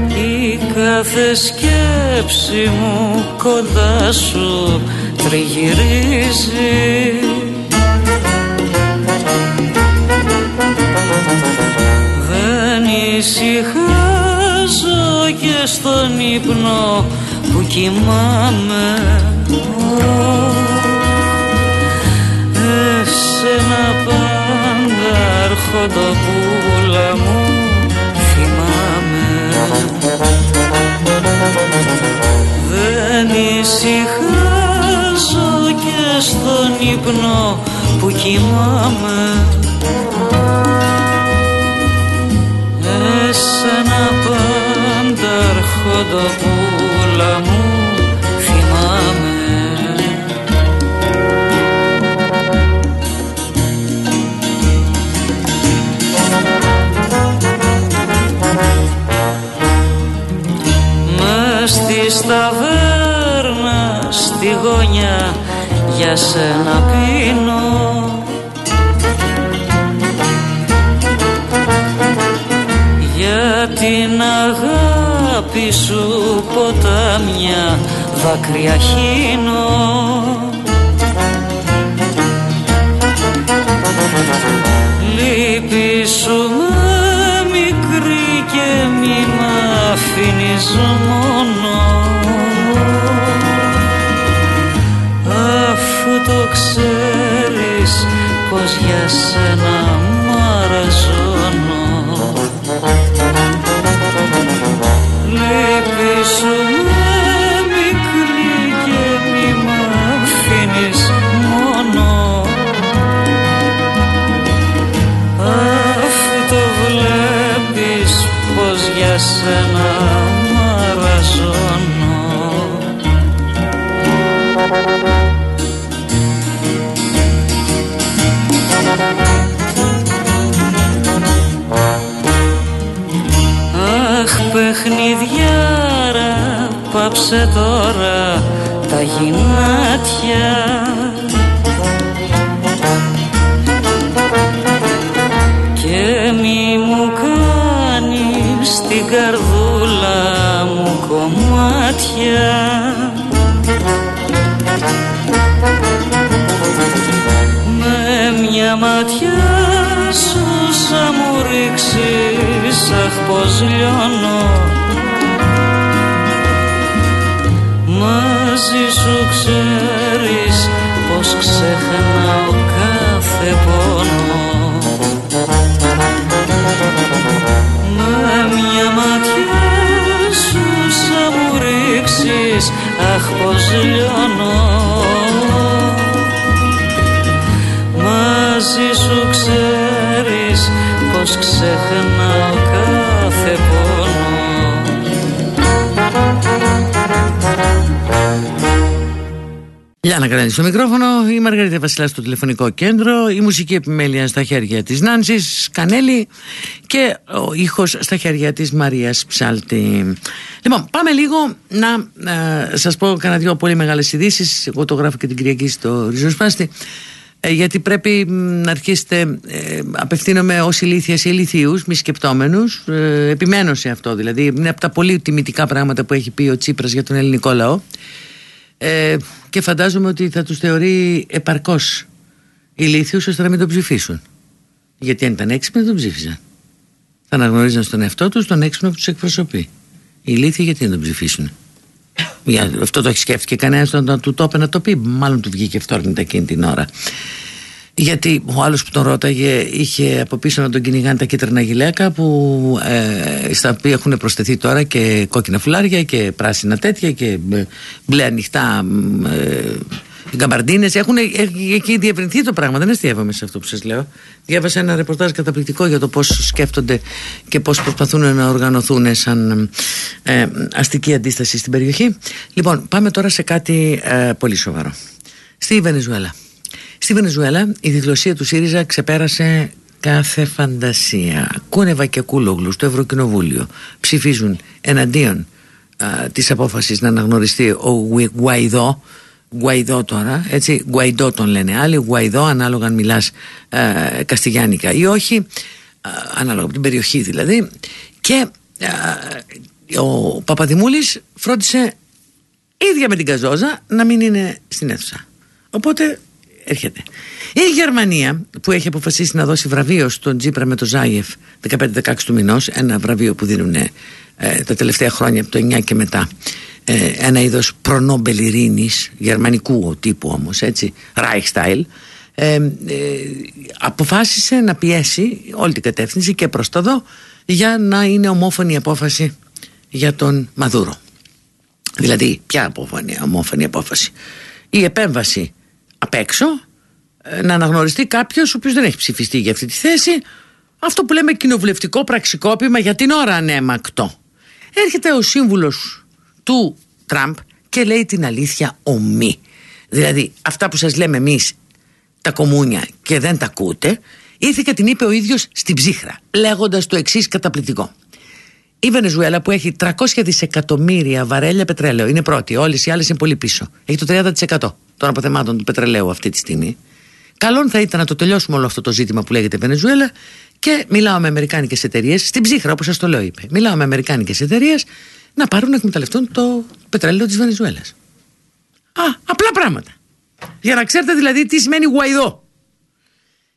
Η κάθε σκέψη μου κοντά σου τριγυρίζει. Δεν ησυχάζω και στον ύπνο που κοιμάμαι αρχοντοπούλα μου θυμάμαι. Δεν ησυχάζω και στον ύπνο που κοιμάμαι. Εσένα πάντα αρχοντοπούλα μου ταβέρνα στη γωνιά για σένα πίνω. Για την αγάπη σου ποτάμια δάκρυα χύνω. Λύπη σου με μικρή και μη μ' αφήνεις Βασιλάς στο τηλεφωνικό κέντρο, η μουσική επιμέλεια στα χέρια της Νάνσης Κανέλη και ο ήχος στα χέρια της Μαρίας Ψάλτη. Λοιπόν, πάμε λίγο να ε, σας πω κανένα δυο πολύ μεγάλες ειδήσεις. Εγώ το γράφω και την Κυριακή στο Ριζοσπάστη. Ε, γιατί πρέπει μ, να αρχίσετε, ε, απευθύνομαι ως ηλίθιας σε ηλίθιους, μη σκεπτόμενους, ε, επιμένω σε αυτό δηλαδή, είναι από τα πολύ τιμητικά πράγματα που έχει πει ο Τσίπρας για τον ελληνικό λαό ε, και φαντάζομαι ότι θα τους θεωρεί επαρκώς ηλίθιους ώστε να μην τον ψηφίσουν. Γιατί αν ήταν έξυπνοι δεν τον ψήφισαν. Θα αναγνωρίζαν στον εαυτό τους τον έξυπνο που τους εκπροσωπεί. Οι ηλίθιοι γιατί να τον ψηφίσουν; Για, αυτό το έχει σκέφτηκε κανένας να του το είπε να το πει. Μάλλον του βγήκε αυτόρμητα εκείνη την ώρα. Γιατί ο άλλος που τον ρώταγε είχε από πίσω να τον κυνηγάνε τα κίτρινα γυλαίκα που, ε, στα οποία έχουν προσθεθεί τώρα και κόκκινα φουλάρια και πράσινα τέτοια και ε, μπλε ανοιχτά ε, γκαμπαρντίνες. Έχουν έχει- έχει διευρυνθεί το πράγμα. Δεν αστείευαμε σε αυτό που σας λέω. Διάβασα ένα ρεπορτάζ καταπληκτικό για το πώς σκέφτονται και πώς προσπαθούν να οργανωθούν σαν ε, αστική αντίσταση στην περιοχή. Λοιπόν, πάμε τώρα σε κάτι ε, πολύ σοβαρό. Στη Βενεζουέλα. Στη Βενεζουέλα η διγλωσία του ΣΥΡΙΖΑ ξεπέρασε κάθε φαντασία. Κούνεβα και κούλογλου στο Ευρωκοινοβούλιο ψηφίζουν εναντίον α, της απόφασης να αναγνωριστεί ο Γουι- Γουαϊδό Γουαϊδό τώρα, έτσι, Γουαϊδό τον λένε άλλοι, Γουαϊδό ανάλογα αν μιλάς ε, καστιγιάνικα ή όχι, α, ανάλογα από την περιοχή δηλαδή και α, ο Παπαδημούλης φρόντισε ίδια με την Καζόζα να μην είναι στην αίθουσα. Οπότε έρχεται. Η Γερμανία που έχει αποφασίσει να δώσει βραβείο στον Τζίπρα με το Ζάιεφ 15-16 του μηνός, ένα βραβείο που δίνουν ε, τα τελευταία χρόνια από το 9 και μετά. Ε, ένα είδος προνόμπελ ειρήνης, γερμανικού τύπου όμως, έτσι, Reichstyle. Ε, ε, αποφάσισε να πιέσει όλη την κατεύθυνση και προς το δω για να είναι ομόφωνη η απόφαση για τον Μαδούρο. Δηλαδή, ποια απόφωνη, ομόφωνη απόφαση; Η επέμβαση απ' έξω ε, να αναγνωριστεί κάποιος ο οποίος δεν έχει ψηφιστεί για αυτή τη θέση. Αυτό που λέμε κοινοβουλευτικό πραξικόπημα για την ώρα ανέμακτο. Έρχεται ο σύμβουλος του Τραμπ και λέει την αλήθεια ομή. Δηλαδή, αυτά που σας λέμε εμείς τα κομμούνια και δεν τα ακούτε, ήρθε και την είπε ο ίδιος στην ψύχρα, λέγοντας το εξής καταπληκτικό. Η Βενεζουέλα που έχει 300 δισεκατομμύρια βαρέλια πετρέλαιο είναι πρώτη. Όλες οι άλλες είναι πολύ πίσω. Έχει το 30% των αποθεμάτων του πετρελαίου αυτή τη στιγμή. Καλό θα ήταν να το τελειώσουμε όλο αυτό το ζήτημα που λέγεται Βενεζουέλα Και μιλάω με αμερικάνικες εταιρείες, στην ψύχρα όπως σας το λέω είπε. Μιλάω με αμερικάνικες εταιρείες να πάρουν να εκμεταλλευτούν το πετρέλαιο της Βενεζουέλας. Α, απλά πράγματα. Για να ξέρετε δηλαδή τι σημαίνει Γουαϊδό.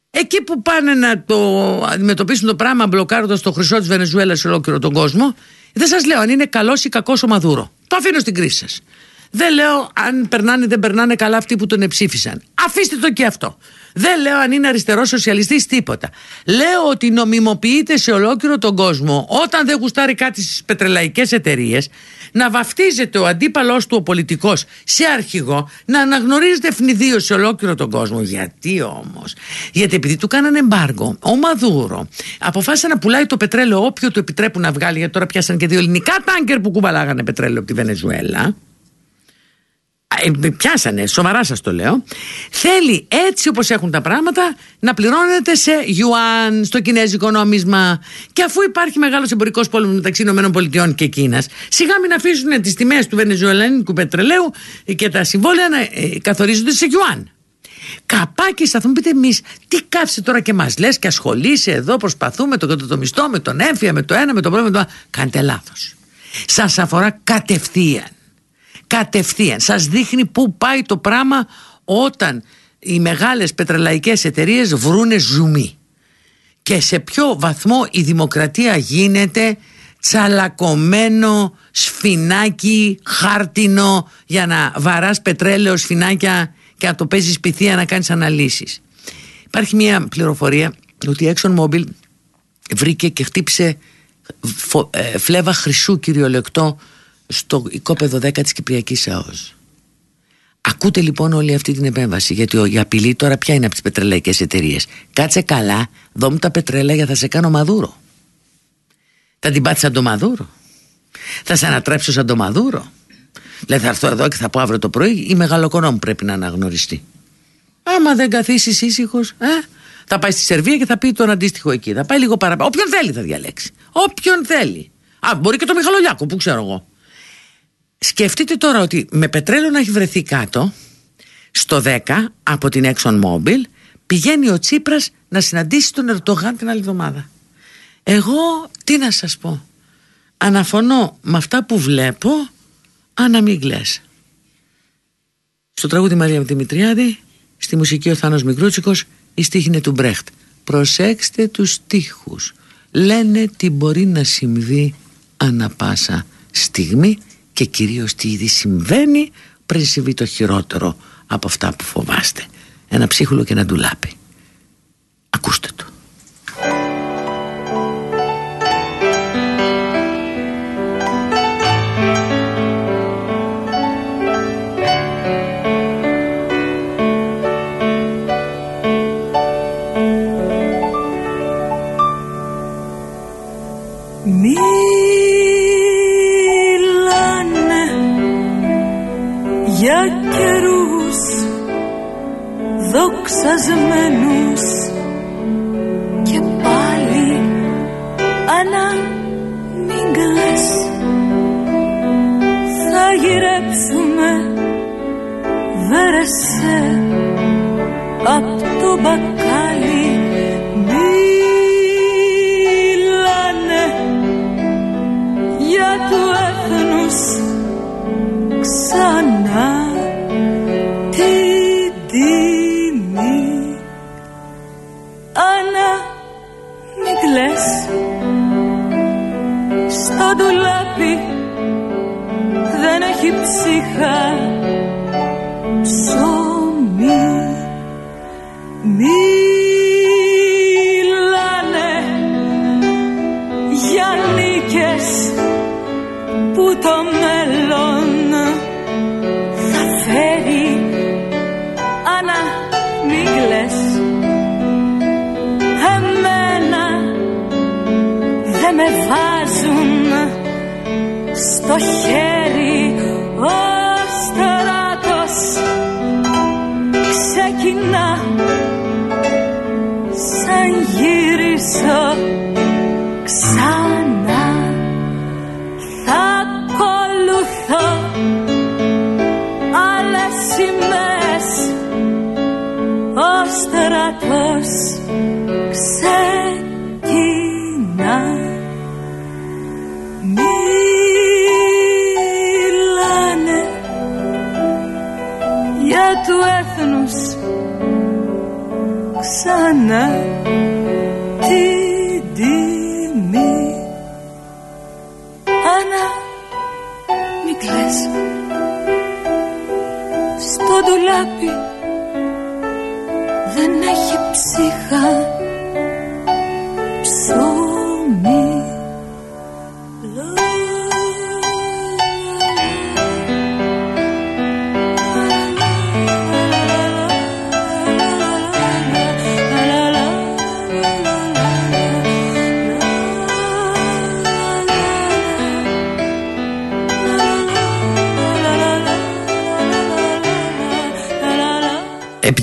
Εκεί που πάνε να το αντιμετωπίσουν το πράγμα μπλοκάροντας το χρυσό της Βενεζουέλας σε ολόκληρο τον κόσμο, δεν σας λέω αν είναι καλός ή κακός ο Μαδούρο. Το αφήνω στην κρίση σας. Δεν λέω αν περνάνε ή δεν περνάνε καλά αυτοί που τον εψήφισαν. Αφήστε το και αυτό. Δεν λέω αν είναι αριστερός σοσιαλιστής τίποτα. Λέω ότι νομιμοποιείται σε ολόκληρο τον κόσμο όταν δεν γουστάρει κάτι στις πετρελαϊκές εταιρείες να βαφτίζεται ο αντίπαλός του ο πολιτικός σε αρχηγό, να αναγνωρίζεται ευνηδίως σε ολόκληρο τον κόσμο. Γιατί όμως, Γιατί επειδή του κάνανε εμπάργο, ο Μαδούρο αποφάσισε να πουλάει το πετρέλαιο όποιο του επιτρέπουν να βγάλει, γιατί τώρα πιάσαν και δύο ελληνικά τάγκερ που κουβαλάγανε πετρέλαιο από τη Βενεζουέλα ε, πιάσανε, σοβαρά σας το λέω θέλει έτσι όπως έχουν τα πράγματα να πληρώνεται σε γιουάν στο κινέζικο νόμισμα και αφού υπάρχει μεγάλος εμπορικός πόλεμος μεταξύ ΗΠΑ και Κίνας σιγά μην αφήσουν τις τιμές του βενεζουελανικού πετρελαίου και τα συμβόλαια να ε, καθορίζονται σε γιουάν Καπάκι, θα μου πείτε εμείς, τι κάψε τώρα και μας λες και ασχολείσαι εδώ, προσπαθούμε το, το, το μισθό, με τον έμφυα, με το ένα, με το πρόβλημα, με το άλλο. Κάντε λάθος. Σας αφορά κατευθείαν κατευθείαν. Σας δείχνει πού πάει το πράγμα όταν οι μεγάλες πετρελαϊκές εταιρείες βρούνε ζουμί. Και σε ποιο βαθμό η δημοκρατία γίνεται τσαλακωμένο σφινάκι χάρτινο για να βαράς πετρέλαιο σφινάκια και να το παίζεις πυθία να κάνεις αναλύσεις. Υπάρχει μια πληροφορία ότι η ExxonMobil βρήκε και χτύπησε ε, φλέβα χρυσού κυριολεκτό στο οικόπεδο 10 της Κυπριακής ΑΟΣ. Ακούτε λοιπόν όλη αυτή την επέμβαση γιατί η απειλή τώρα ποια είναι από τις πετρελαϊκές εταιρείες. Κάτσε καλά, δω τα πετρέλαια θα σε κάνω μαδούρο. Θα την πάθεις σαν το μαδούρο. Θα σε ανατρέψω σαν το μαδούρο. Δηλαδή θα έρθω εδώ και θα πω αύριο το πρωί η μεγαλοκονό μου πρέπει να αναγνωριστεί. Άμα δεν καθίσει ήσυχος, ε, θα πάει στη Σερβία και θα πει τον αντίστοιχο εκεί. Θα πάει λίγο παραπάνω. Όποιον θέλει θα διαλέξει. Όποιον θέλει. Α, μπορεί και το Μιχαλολιάκο, που ξέρω εγώ. Σκεφτείτε τώρα ότι με πετρέλαιο να έχει βρεθεί κάτω στο 10 από την Exxon Mobil πηγαίνει ο Τσίπρας να συναντήσει τον Ερτογάν την άλλη εβδομάδα. Εγώ τι να σας πω αναφωνώ με αυτά που βλέπω αν μην κλαις. Στο τραγούδι Μαρία Δημητριάδη στη μουσική ο Θάνος Μικρούτσικος η στίχη είναι του Μπρέχτ. Προσέξτε τους στίχους. Λένε τι μπορεί να συμβεί ανα πάσα στιγμή και κυρίως τι ήδη συμβαίνει πριν συμβεί το χειρότερο από αυτά που φοβάστε. Ένα ψίχουλο και ένα ντουλάπι. Ακούστε το. Δοξασμένους και πάλι αναμίγκλες θα γυρέψουμε βέρεσε απ' το μπακάλι ψυχά ψωμί. Μιλάνε για νίκες που το μέλλον θα φέρει. Ανά μην κλαις εμένα δεν με βάζουν στο χέρι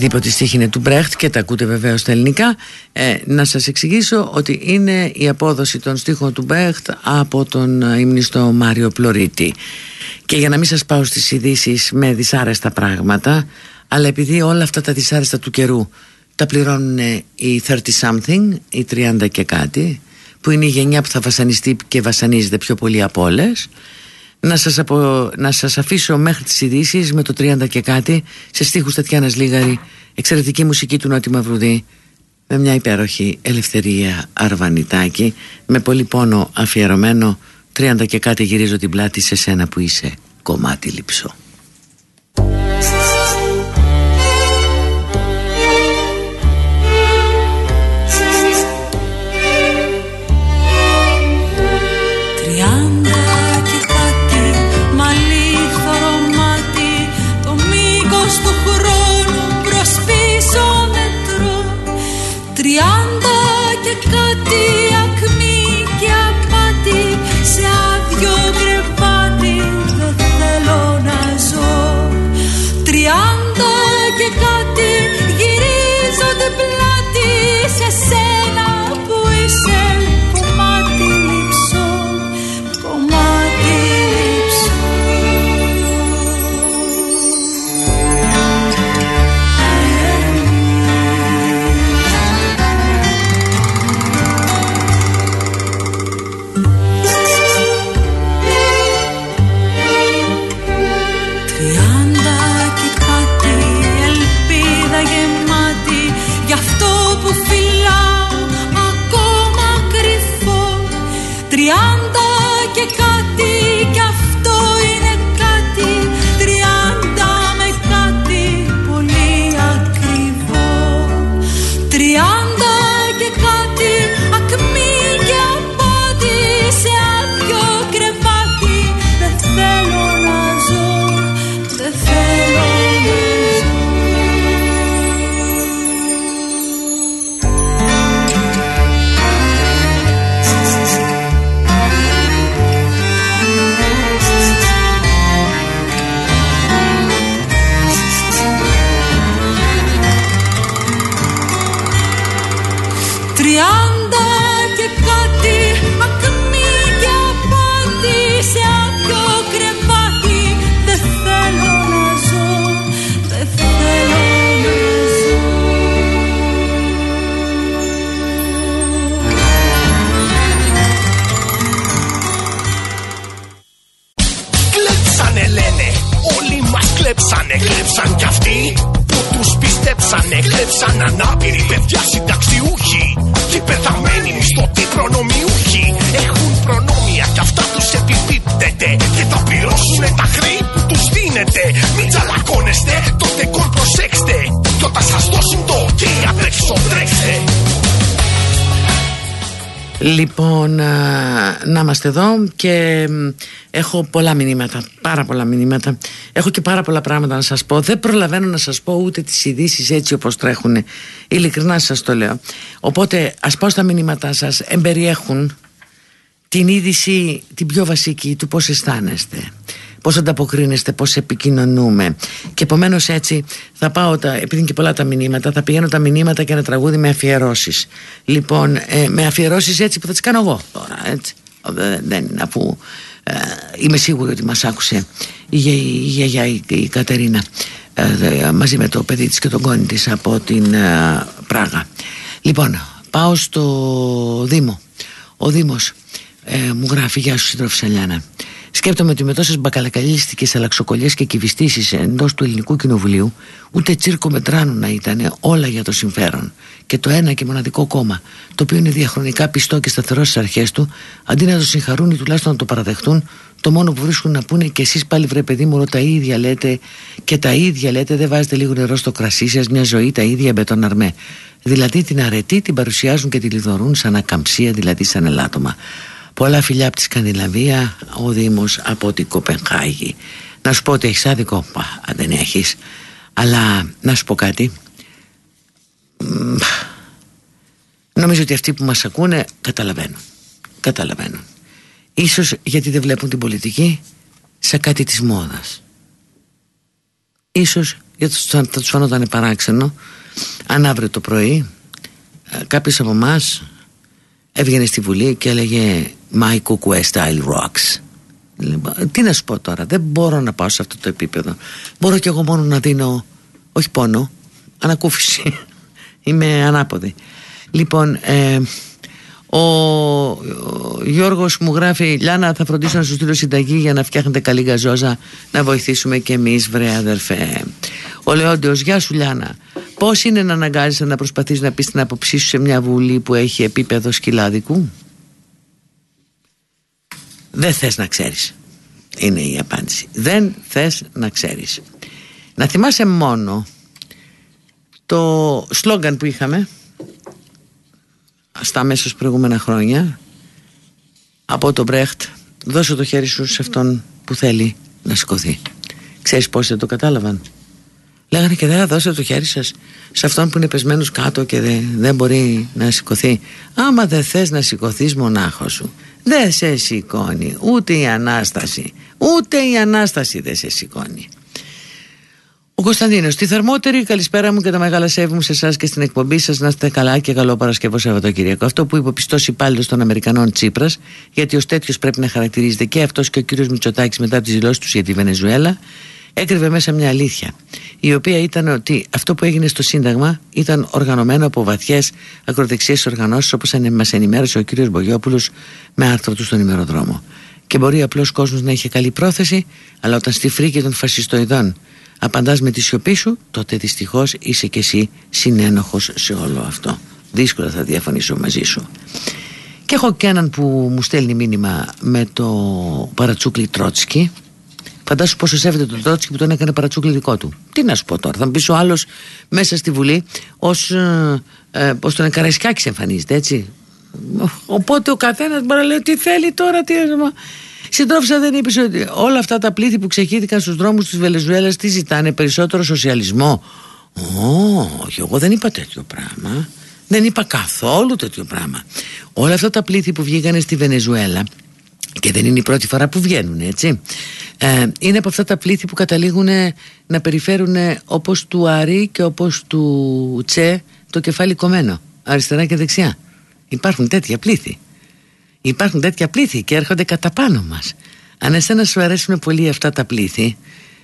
επειδή η στίχη είναι του Μπρέχτ και τα ακούτε βεβαίως στα ελληνικά. Ε, να σας εξηγήσω ότι είναι η απόδοση των στίχων του Μπρέχτ από τον ε, ύμνηστο Μάριο Πλωρίτη. Και για να μην σας πάω στις ειδήσεις με δυσάρεστα πράγματα αλλά επειδή όλα αυτά τα δυσάρεστα του καιρού τα πληρώνουν οι 30 something, οι 30 και κάτι που είναι η γενιά που θα βασανιστεί και βασανίζεται πιο πολύ από όλες να σας, απο... να σας αφήσω μέχρι τις ειδήσεις με το 30 και κάτι σε στίχους Τατιάνας Λίγαρη εξαιρετική μουσική του Νότι Μαυρουδή με μια υπέροχη ελευθερία αρβανιτάκι με πολύ πόνο αφιερωμένο 30 και κάτι γυρίζω την πλάτη σε σένα που είσαι κομμάτι λυψό Κλέψαν, εκλέψαν ανάπηροι παιδιά συνταξιούχοι. Λοιπόν, να είμαστε εδώ και έχω πολλά μηνύματα, πάρα πολλά μηνύματα. Έχω και πάρα πολλά πράγματα να σας πω. Δεν προλαβαίνω να σας πω ούτε τις ειδήσεις έτσι όπως τρέχουν. Ειλικρινά σας το λέω. Οπότε ας πω στα μηνύματά σας εμπεριέχουν την είδηση την πιο βασική του πώς αισθάνεστε πώς ανταποκρίνεστε, πώς επικοινωνούμε. Και επομένως έτσι θα πάω, τα, επειδή είναι και πολλά τα μηνύματα θα πηγαίνω τα μηνύματα και ένα τραγούδι με αφιερώσεις. Λοιπόν ε, με αφιερώσεις έτσι που θα τις κάνω εγώ τώρα έτσι. Δεν είναι αφού ε, είμαι σίγουρη ότι μας άκουσε η γιαγιά η, η, η, Κατερίνα ε, μαζί με το παιδί της και τον κόνη της από την Πράγα. Λοιπόν πάω στο Δήμο. Ο Δήμος ε, μου γράφει Γεια σου σύντροφη Σαλιάνα Σκέπτομαι ότι με τόσες μπακαλακαλίστικες αλλαξοκολλιές και κυβιστήσεις εντός του Ελληνικού Κοινοβουλίου, ούτε τσίρκο μετράνου να ήταν όλα για το συμφέρον. Και το ένα και μοναδικό κόμμα, το οποίο είναι διαχρονικά πιστό και σταθερό στις αρχές του, αντί να το συγχαρούν ή τουλάχιστον να το παραδεχτούν, το μόνο που βρίσκουν να πούνε και εσείς πάλι βρε παιδί μου, τα ίδια λέτε και τα ίδια λέτε, δεν βάζετε λίγο νερό στο κρασί σας, μια ζωή τα ίδια μπετοναρμέ. Δηλαδή την αρετή την παρουσιάζουν και τη λιδωρούν σαν ακαμψία, δηλαδή σαν ελάττωμα. Πολλά φιλιά από τη Σκανδιναβία, ο Δήμος από την Κοπενχάγη. Να σου πω ότι έχεις άδικο, Πα, δεν έχεις. Αλλά να σου πω κάτι. Νομίζω ότι αυτοί που μας ακούνε καταλαβαίνουν. Καταλαβαίνουν. Ίσως γιατί δεν βλέπουν την πολιτική σε κάτι της μόδας. Ίσως γιατί θα τους φανόταν παράξενο αν αύριο το πρωί ε, κάποιος από εμάς έβγαινε στη Βουλή και έλεγε My Cuckoo Style Rocks λοιπόν, Τι να σου πω τώρα Δεν μπορώ να πάω σε αυτό το επίπεδο. Μπορώ κι εγώ μόνο να δίνω Όχι πόνο Ανακούφιση. Είμαι ανάποδη. Λοιπόν ε, ο, ο Γιώργος μου γράφει Λιάνα θα φροντίσω να σου στείλω συνταγή Για να φτιάχνετε καλή γαζόζα Να βοηθήσουμε κι εμείς βρε αδερφέ Ο Λεόντιος Γεια σου Λιάνα Πώς είναι να αναγκάζεσαι να προσπαθείς να πεις την άποψή σου σε μια βουλή που έχει επίπεδο σκυλάδικου; Δεν θες να ξέρεις είναι η απάντηση. Δεν θες να ξέρεις. Να θυμάσαι μόνο το σλόγγαν που είχαμε στα μέσα προηγούμενα χρόνια από τον Μπρέχτ. Δώσε το χέρι σου σε αυτόν που θέλει να σηκωθεί. Ξέρεις πώς δεν το κατάλαβαν; Λέγανε και δεν θα δώσετε το χέρι σας σε αυτόν που είναι πεσμένος κάτω και δεν, δεν μπορεί να σηκωθεί άμα δεν θες να σηκωθείς μονάχο σου δεν σε σηκώνει ούτε η Ανάσταση ούτε η Ανάσταση δεν σε σηκώνει ο Κωνσταντίνος, τη θερμότερη καλησπέρα μου και τα μεγάλα σέβη μου σε εσάς και στην εκπομπή σας. Να είστε καλά και καλό Παρασκευό Σαββατοκύριακο. Αυτό που είπε ο πιστός υπάλληλος των Αμερικανών Τσίπρας, γιατί ως τέτοιος πρέπει να χαρακτηρίζεται και αυτός και ο κύριος Μητσοτάκης μετά από τις δηλώσεις τους για τη Βενεζουέλα, έκρυβε μέσα μια αλήθεια η οποία ήταν ότι αυτό που έγινε στο Σύνταγμα ήταν οργανωμένο από βαθιές ακροδεξιές οργανώσεις όπως μας ενημέρωσε ο κ. Μπογιόπουλος με άρθρο του στον ημεροδρόμο. Και μπορεί απλό κόσμος να είχε καλή πρόθεση, αλλά όταν στη φρίκη των φασιστοειδών απαντάς με τη σιωπή σου, τότε δυστυχώς είσαι κι εσύ συνένοχος σε όλο αυτό. Δύσκολα θα διαφωνήσω μαζί σου. Και έχω και έναν που μου στέλνει μήνυμα με το παρατσούκλι Τρότσκι Φαντάσου πόσο σέβεται τον Τρότσκι που τον έκανε παρατσούκλι δικό του. Τι να σου πω τώρα, θα μου πει ο άλλος μέσα στη Βουλή ως ε, ε, τον Εκαραϊσκάκη εμφανίζεται, έτσι. Οπότε ο καθένας μπορεί να λέει τι θέλει τώρα, τι έζημα. Συντρόφισσα δεν είπε ότι όλα αυτά τα πλήθη που ξεχύθηκαν στους δρόμους της Βελεζουέλα τι ζητάνε, περισσότερο σοσιαλισμό. Όχι, εγώ δεν είπα τέτοιο πράγμα. Δεν είπα καθόλου τέτοιο πράγμα. Όλα αυτά τα πλήθη που βγήκαν στη Βενεζουέλα και δεν είναι η πρώτη φορά που βγαίνουν έτσι. Ε, είναι από αυτά τα πλήθη που καταλήγουν να περιφέρουν όπως του Άρη και όπως του Τσε το κεφάλι κομμένο αριστερά και δεξιά. Υπάρχουν τέτοια πλήθη. Υπάρχουν τέτοια πλήθη και έρχονται κατά πάνω μας. Αν εσένα σου αρέσουν πολύ αυτά τα πλήθη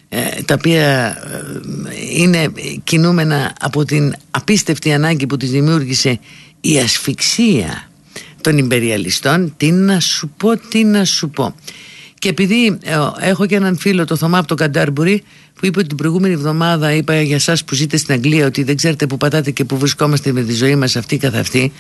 ε, τα οποία ε, είναι κινούμενα από την απίστευτη ανάγκη που τις δημιούργησε η ασφυξία των υπεριαλιστών τι να σου πω, τι να σου πω. Και επειδή ε, έχω και έναν φίλο το Θωμά από το Καντάρμπουρι που είπε ότι την προηγούμενη εβδομάδα είπα για εσάς που ζείτε στην Αγγλία ότι δεν ξέρετε που πατάτε και που βρισκόμαστε με τη ζωή μας αυτή καθ' αυτή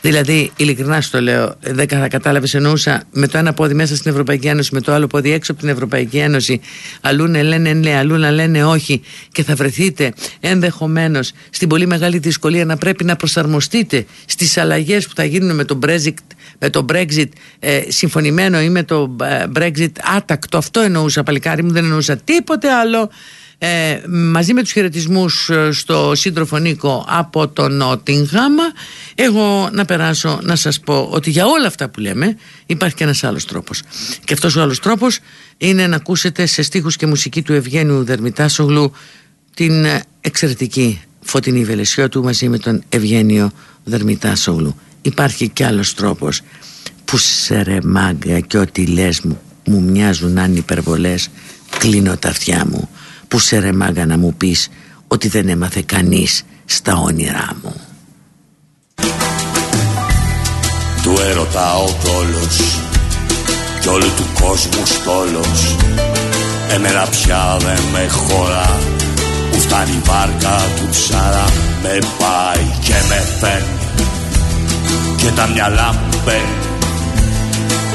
Δηλαδή, ειλικρινά σου το λέω, δεν θα κατάλαβες, εννοούσα με το ένα πόδι μέσα στην Ευρωπαϊκή Ένωση, με το άλλο πόδι έξω από την Ευρωπαϊκή Ένωση. Αλλού να λένε ναι, αλλού να λένε όχι, και θα βρεθείτε ενδεχομένως στην πολύ μεγάλη δυσκολία να πρέπει να προσαρμοστείτε στις αλλαγές που θα γίνουν με τον Brexit, με το Brexit ε, συμφωνημένο ή με το ε, Brexit άτακτο. Αυτό εννοούσα, παλικάρι μου, δεν εννοούσα τίποτε άλλο ε, μαζί με τους χαιρετισμούς ε, στο σύντροφο Νίκο από το Νότιγχαμ εγώ να περάσω να σας πω ότι για όλα αυτά που λέμε υπάρχει και ένας άλλος τρόπος. Και αυτός ο άλλος τρόπος είναι να ακούσετε σε στίχους και μουσική του Ευγένιου Δερμητάσογλου την εξαιρετική Φωτεινή Βελεσιώτου μαζί με τον Ευγένιο Δερμητάσογλου. Υπάρχει και άλλος τρόπος. Που σε ρε μάγκα και ό,τι λες μου, μου μοιάζουν αν υπερβολές. Κλείνω τα αυτιά μου που σε ρεμάγα να μου πεις ότι δεν έμαθε κανείς στα όνειρά μου; Του έρωτα ο τόλος κι όλου του κόσμου στόλος. Εμένα πια δεν με χωρά που φτάνει η βάρκα του ψαρά με πάει και με φέρνει. Και τα μυαλά μου παίρνει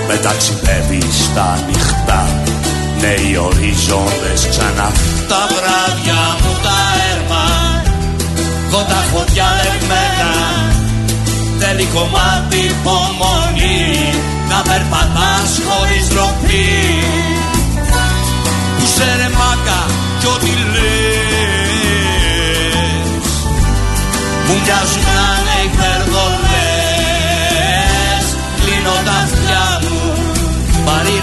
με ταξιδεύει στα νυχτά νέοι ορίζοντες ξανά. Τα βράδια μου τα έρμα κοντά φωτιά λεγμένα. Θέλει κομμάτι υπομονή να περπατάς χωρίς ροπή που σε ρε μάκα κι ό,τι λες. Μου μοιάζουν να είναι υπερδολές κλείνω τα αυτιά μου παρήρα έρα έρα που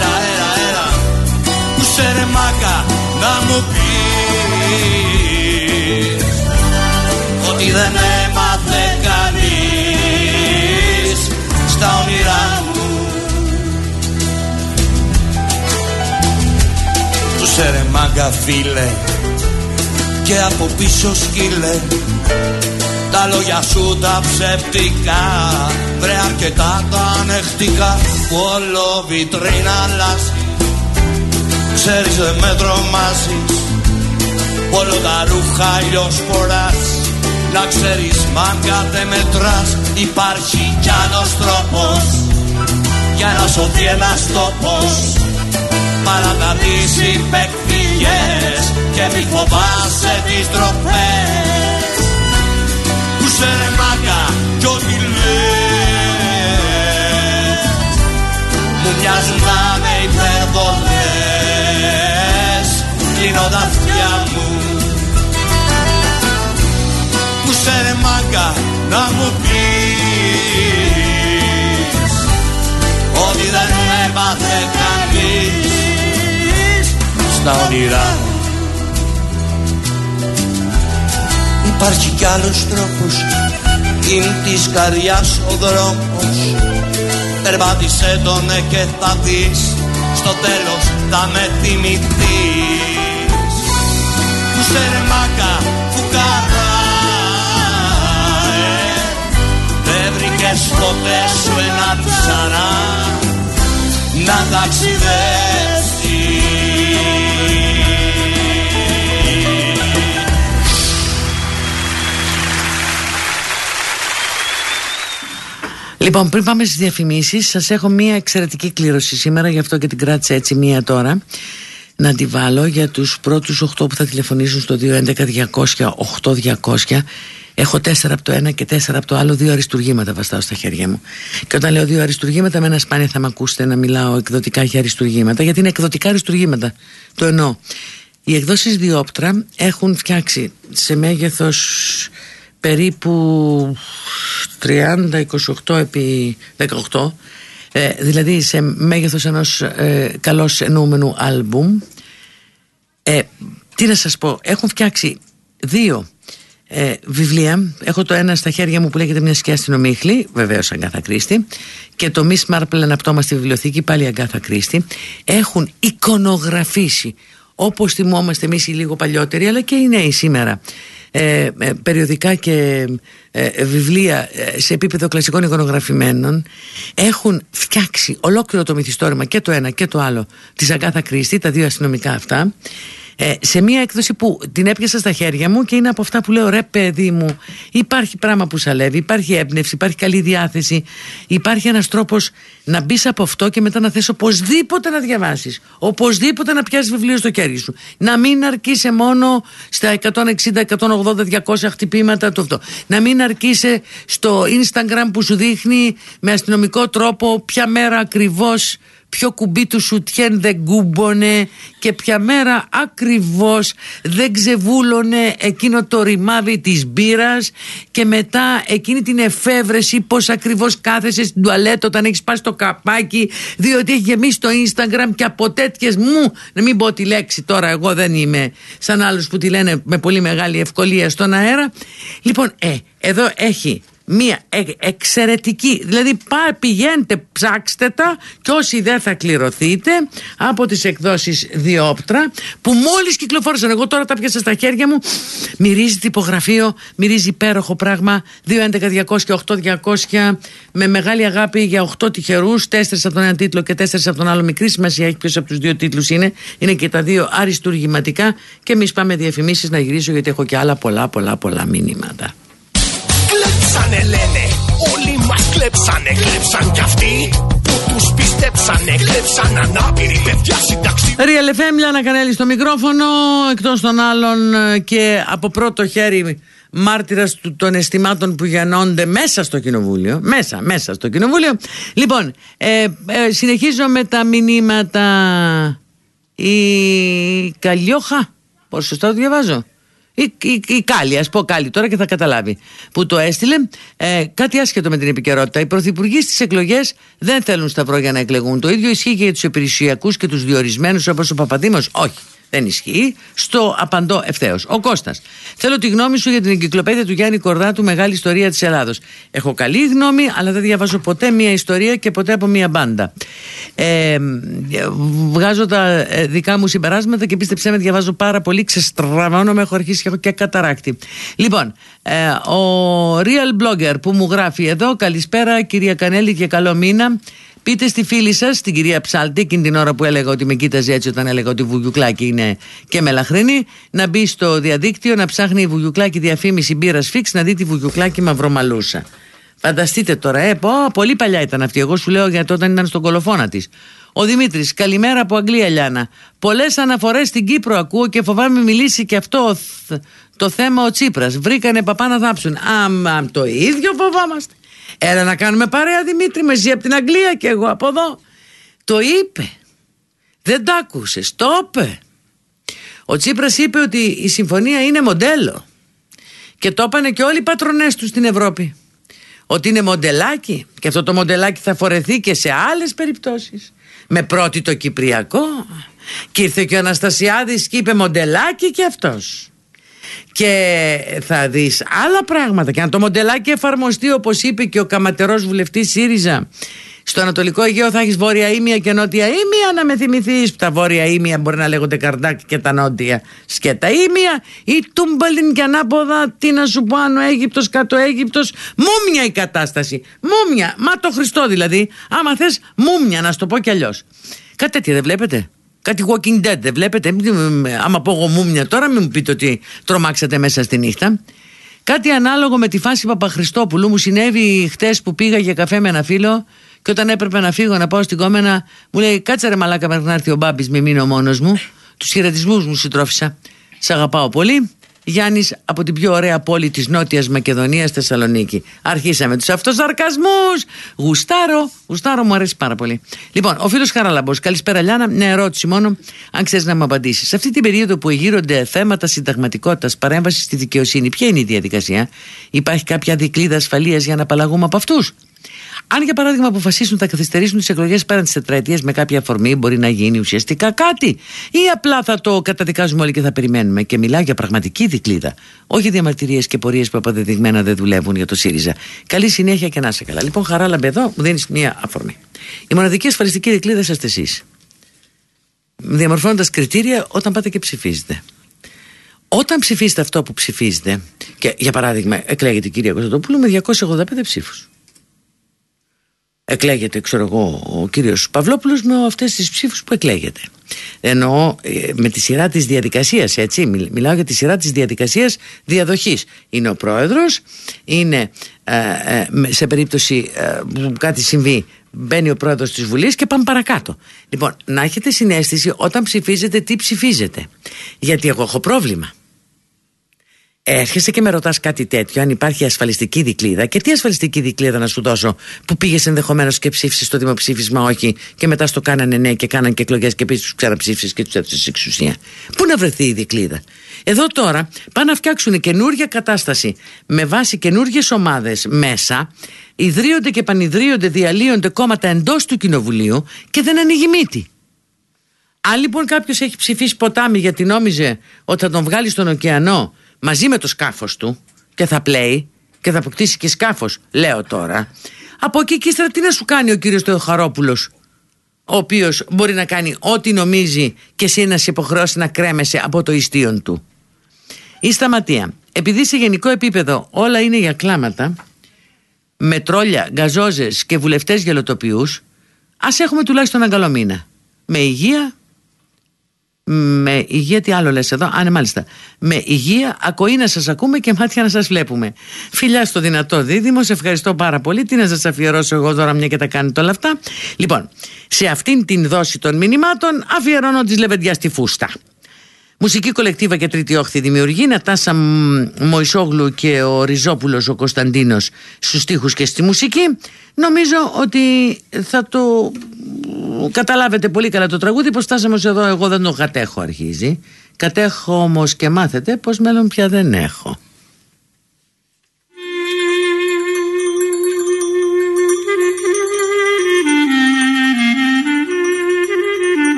σε ρε μάκα να μου πεις ότι δεν έμαθε κανείς στα όνειρά μου. Του σε ρε μάγκα φίλε και από πίσω σκύλε. Τα λόγια σου τα ψευτικά Βρε αρκετά τα ανεχτικά Που όλο βιτρίνα αλλάζει Ξέρεις δεν με τρομάζεις. Που όλο τα ρούχα ήλιος φοράς. Να ξέρεις μάγκα δεν μετράς. Υπάρχει κι άλλος τρόπος. Για να σωθεί ένας τόπος. Παρατατήσεις υπεκφυγές Και μη φοβάσαι τις τροπές. Που σε ρε μάγκα κι ό,τι λες. Μου μοιάζουν να είναι υπερβολές Κλείνω τα αυτιά μου. Που σε ρε μάγκα να μου πεις Ότι δεν έμαθε κανείς. Στα όνειρά. Μου Υπάρχει κι άλλος τρόπος. Είναι της καρδιάς ο δρόμος. Περπάτησε τον ναι και θα δεις. Στο τέλος θα με θυμηθείς Που σε ρε μάκα φουκαρά ε, Δεν βρήκες ποτέ σου ένα ψαρά Να ταξιδέψεις Λοιπόν, πριν πάμε στις διαφημίσεις, σας έχω μία εξαιρετική κλήρωση σήμερα, γι' αυτό και την κράτησα έτσι μία τώρα. Να τη βάλω για τους πρώτους 8 που θα τηλεφωνήσουν στο 211-200-8200. Έχω 4 από το ένα και 4 από το άλλο, δύο αριστουργήματα βαστάω στα χέρια μου. Και όταν λέω δύο αριστουργήματα, με ένα σπάνια θα με ακούσετε να μιλάω εκδοτικά για αριστουργήματα, γιατί είναι εκδοτικά αριστουργήματα. Το εννοώ. Οι εκδόσεις Διόπτρα έχουν φτιάξει σε μέγεθος περίπου 30-28 επί 18 ε, δηλαδή σε μέγεθος ενός ε, καλώς εννοούμενου άλμπουμ. Ε, τι να σας πω έχουν φτιάξει δύο ε, βιβλία. Έχω το ένα στα χέρια μου που λέγεται μια σκιά στην Ομίχλη βεβαίως Αγκάθα Κρίστη και το Miss Marple αναπτώμα στη βιβλιοθήκη πάλι Αγκάθα Κρίστη. Έχουν εικονογραφήσει όπως θυμόμαστε εμείς οι λίγο παλιότεροι αλλά και οι νέοι σήμερα ε, ε, περιοδικά και ε, βιβλία ε, σε επίπεδο κλασικών εικονογραφημένων έχουν φτιάξει ολόκληρο το μυθιστόρημα και το ένα και το άλλο της Αγκάθα Κρίστη, τα δύο αστυνομικά αυτά ε, σε μια έκδοση που την έπιασα στα χέρια μου και είναι από αυτά που λέω ρε παιδί μου υπάρχει πράγμα που σαλεύει, υπάρχει έμπνευση, υπάρχει καλή διάθεση υπάρχει ένας τρόπος να μπεις από αυτό και μετά να θες οπωσδήποτε να διαβάσεις οπωσδήποτε να πιάσεις βιβλίο στο χέρι σου. Να μην αρκείσαι μόνο στα 160, 180, 200 χτυπήματα το αυτό. Να μην αρκείσαι στο Instagram που σου δείχνει με αστυνομικό τρόπο ποια μέρα ακριβώς ποιο κουμπί του σουτιέν δεν κούμπονε και ποια μέρα ακριβώς δεν ξεβούλωνε εκείνο το ρημάδι της μπύρας και μετά εκείνη την εφεύρεση πως ακριβώς κάθεσαι στην τουαλέτα όταν έχεις πάει στο καπάκι διότι έχει γεμίσει το Instagram και από τέτοιες μου, να μην πω τη λέξη τώρα εγώ δεν είμαι σαν άλλους που τη λένε με πολύ μεγάλη ευκολία στον αέρα. Λοιπόν ε, εδώ έχει μία ε, εξαιρετική δηλαδή πά, πηγαίνετε ψάξτε τα και όσοι δεν θα κληρωθείτε από τις εκδόσεις Διόπτρα που μόλις κυκλοφόρησαν. Εγώ τώρα τα πιάσα στα χέρια μου. Μυρίζει τυπογραφείο μυρίζει υπέροχο πράγμα. 2.11.200 και 8.200 με μεγάλη αγάπη για 8 τυχερούς 4 από τον ένα τίτλο και 4 από τον άλλο. Μικρή σημασία έχει ποιος από τους δύο τίτλους είναι. Είναι και τα δύο αριστούργηματικά. Και εμείς πάμε διαφημίσεις να γυρίσω γιατί έχω και άλλα πολλά πολλά πολλά μηνύματα Κλέψανε λένε, όλοι μας κλέψανε Κλέψαν κι αυτοί που τους πιστέψανε. Κλέψαν ανάπηροι παιδιά συνταξιού Real FM, Λιάννα Κανέλη στο μικρόφωνο εκτός των άλλων ε, και από πρώτο χέρι μάρτυρας του, των αισθημάτων που γεννώνται μέσα στο κοινοβούλιο. Μέσα, μέσα στο κοινοβούλιο. Λοιπόν, ε, ε, συνεχίζω με τα μηνύματα. Η Καλλιόχα πώς σωστά το διαβάζω; Η, η, η Κάλλη, ας πω Κάλλη τώρα και θα καταλάβει. Που το έστειλε. Ε, κάτι άσχετο με την επικαιρότητα. Οι πρωθυπουργοί στις εκλογές δεν θέλουν σταυρό για να εκλεγούν. Το ίδιο ισχύει και για τους υπηρεσιακούς και τους διορισμένους όπως ο Παπαδήμος. Όχι δεν ισχύει. Στο απαντώ ευθέως. Ο Κώστας. Θέλω τη γνώμη σου για την εγκυκλοπαίδεια του Γιάννη Κορδάτου, Μεγάλη Ιστορία της Ελλάδος. Έχω καλή γνώμη, αλλά δεν διαβάζω ποτέ μία ιστορία και ποτέ από μία μπάντα. Ε, βγάζω τα ε, δικά μου συμπεράσματα και πίστεψέ με, διαβάζω πάρα πολύ. με έχω αρχίσει και έχω και καταράκτη. Λοιπόν, ε, ο Real Blogger που μου γράφει εδώ, καλησπέρα κυρία Κανέλη και καλό μήνα. Πείτε στη φίλη σας, την κυρία Ψάλτη, εκείνη την ώρα που έλεγα ότι με κοίταζε έτσι όταν έλεγα ότι Βουγιουκλάκη είναι και μελαχρινή, να μπει στο διαδίκτυο να ψάχνει η Βουγιουκλάκη διαφήμιση μπύρας φίξ να δει τη Βουγιουκλάκη μαυρομαλούσα. Φανταστείτε τώρα, ε, πω, πολύ παλιά ήταν αυτή. Εγώ σου λέω γιατί όταν ήταν στον κολοφόνα της. Ο Δημήτρης, καλημέρα από Αγγλία, Λιάνα. Πολλές αναφορές στην Κύπρο ακούω και φοβάμαι μιλήσει και αυτό το θέμα ο Τσίπρας. Βρήκανε παπά να θάψουν. Α, το ίδιο φοβόμαστε. Έλα να κάνουμε παρέα Δημήτρη με ζει από την Αγγλία και εγώ από εδώ. Το είπε. Δεν το άκουσες. Το είπε. Ο Τσίπρας είπε ότι η συμφωνία είναι μοντέλο. Και το είπανε και όλοι οι πατρονές τους στην Ευρώπη. Ότι είναι μοντελάκι και αυτό το μοντελάκι θα φορεθεί και σε άλλες περιπτώσεις. Με πρώτη το Κυπριακό. Και ήρθε και ο Αναστασιάδης και είπε μοντελάκι και αυτός και θα δεις άλλα πράγματα και αν το μοντελάκι εφαρμοστεί όπως είπε και ο καματερός βουλευτής ΣΥΡΙΖΑ στο Ανατολικό Αιγαίο θα έχεις βόρεια ήμια και νότια ήμια να με θυμηθείς. Τα βόρεια ήμια μπορεί να λέγονται καρδάκι και τα νότια σκέτα ήμια. Ή τούμπαλιν και ανάποδα, τι να σου πω, άνω Αίγυπτος, κάτω Αίγυπτος. Μούμια η κατάσταση. Μούμια. Μα το Χριστό δηλαδή. Άμα θες, μούμια, να σου το πω κι αλλιώς. Κάτι τέτοια δεν βλέπετε. Κάτι Walking Dead, δεν βλέπετε; Άμα πω εγώ μούμια τώρα, μην μου πείτε ότι τρομάξατε μέσα στη νύχτα. Κάτι ανάλογο με τη φάση Παπαχριστόπουλου μου συνέβη χτες που πήγα για καφέ με ένα φίλο και όταν έπρεπε να φύγω να πάω στην κόμενα, μου λέει: Κάτσε ρε μαλάκα μέχρι να έρθει ο Μπάμπης με μείνω μόνος μου. Τους χαιρετισμούς μου συντρόφισα. Σ' αγαπάω πολύ. Γιάννης από την πιο ωραία πόλη της Νότιας Μακεδονίας Θεσσαλονίκη. Αρχίσαμε τους αυτοσαρκασμούς. Γουστάρω, γουστάρω μου αρέσει πάρα πολύ. Λοιπόν, ο φίλος Χαραλαμπός. Καλησπέρα Λιάνα, μια ερώτηση μόνο Αν ξέρεις να μου απαντήσεις. Σε αυτή την περίοδο που εγείρονται θέματα συνταγματικότητας Παρέμβασης στη δικαιοσύνη Ποια είναι η διαδικασία; Υπάρχει κάποια δικλίδα ασφαλείας για να απαλλαγούμε από αυτούς; Αν για παράδειγμα αποφασίσουν να καθυστερήσουν τις εκλογές πέραν της τετραετίας με κάποια αφορμή, μπορεί να γίνει ουσιαστικά κάτι, ή απλά θα το καταδικάζουμε όλοι και θα περιμένουμε. Και μιλάω για πραγματική δικλίδα. Όχι διαμαρτυρίες και πορείες που αποδεδειγμένα δεν δουλεύουν για το ΣΥΡΙΖΑ. Καλή συνέχεια και να είσαι καλά. Λοιπόν, χαρά εδώ, μου δίνεις μία αφορμή. Η μοναδική ασφαλιστική δικλίδα είσαστε εσεί. Διαμορφώνοντας κριτήρια όταν πάτε και ψηφίζετε. Όταν ψηφίσετε αυτό που ψηφίζετε, και για παράδειγμα εκλέγεται η κυρία Κωνσταντοπούλου με 285 ψήφους εκλέγεται ξέρω εγώ ο κύριος Παυλόπουλος με αυτές τις ψήφους που εκλέγεται. Εννοώ ε, με τη σειρά της διαδικασίας έτσι μιλάω για τη σειρά της διαδικασίας διαδοχής. Είναι ο πρόεδρος είναι ε, ε, σε περίπτωση που κάτι συμβεί μπαίνει ο πρόεδρος της Βουλής και πάμε παρακάτω. Λοιπόν να έχετε συνέστηση όταν ψηφίζετε τι ψηφίζετε. Γιατί εγώ έχω πρόβλημα Έρχεσαι και με ρωτάς κάτι τέτοιο, αν υπάρχει ασφαλιστική δικλίδα. Και τι ασφαλιστική δικλίδα να σου δώσω, που πήγες ενδεχομένως και ψήφισες στο δημοψήφισμα, όχι, και μετά στο κάνανε ναι και κάνανε και εκλογές και επίσης τους ξαναψήφισες και τους έδωσε εξουσία. Πού να βρεθεί η δικλίδα; Εδώ τώρα πάνε να φτιάξουν καινούργια κατάσταση με βάση καινούργιες ομάδες μέσα, ιδρύονται και πανιδρύονται, διαλύονται κόμματα εντός του κοινοβουλίου και δεν ανοίγει μύτη. Αν λοιπόν κάποιος έχει ψηφίσει ποτάμι γιατί νόμιζε ότι θα τον βγάλει στον ωκεανό μαζί με το σκάφος του και θα πλέει και θα αποκτήσει και σκάφος, λέω τώρα. Από εκεί και ύστερα τι να σου κάνει ο κύριος Θεοχαρόπουλος, ο οποίος μπορεί να κάνει ό,τι νομίζει και εσύ να σε υποχρεώσει να κρέμεσαι από το ιστίον του. Η σταματία. Επειδή σε γενικό επίπεδο όλα είναι για κλάματα, με τρόλια, γκαζόζες και βουλευτές γελοτοποιούς, ας έχουμε τουλάχιστον ένα καλό μήνα. Με υγεία, με υγεία, τι άλλο λες εδώ, α ναι μάλιστα. Με υγεία, ακοή να σας ακούμε και μάτια να σας βλέπουμε. Φιλιά στο δυνατό δίδυμο, σε ευχαριστώ πάρα πολύ. Τι να σας αφιερώσω εγώ τώρα μια και τα κάνετε όλα αυτά. Λοιπόν, σε αυτήν την δόση των μηνυμάτων αφιερώνω τις λεβεντιάς στη φούστα Μουσική κολεκτίβα και τρίτη όχθη δημιουργεί Νατάσα Μωυσόγλου και ο Ριζόπουλος ο Κωνσταντίνος στους στίχους και στη μουσική. Νομίζω ότι θα το καταλάβετε πολύ καλά το τραγούδι πως φτάσαμε εδώ. Εγώ δεν το κατέχω αρχίζει. Κατέχω όμως και μάθετε πως μέλλον πια δεν έχω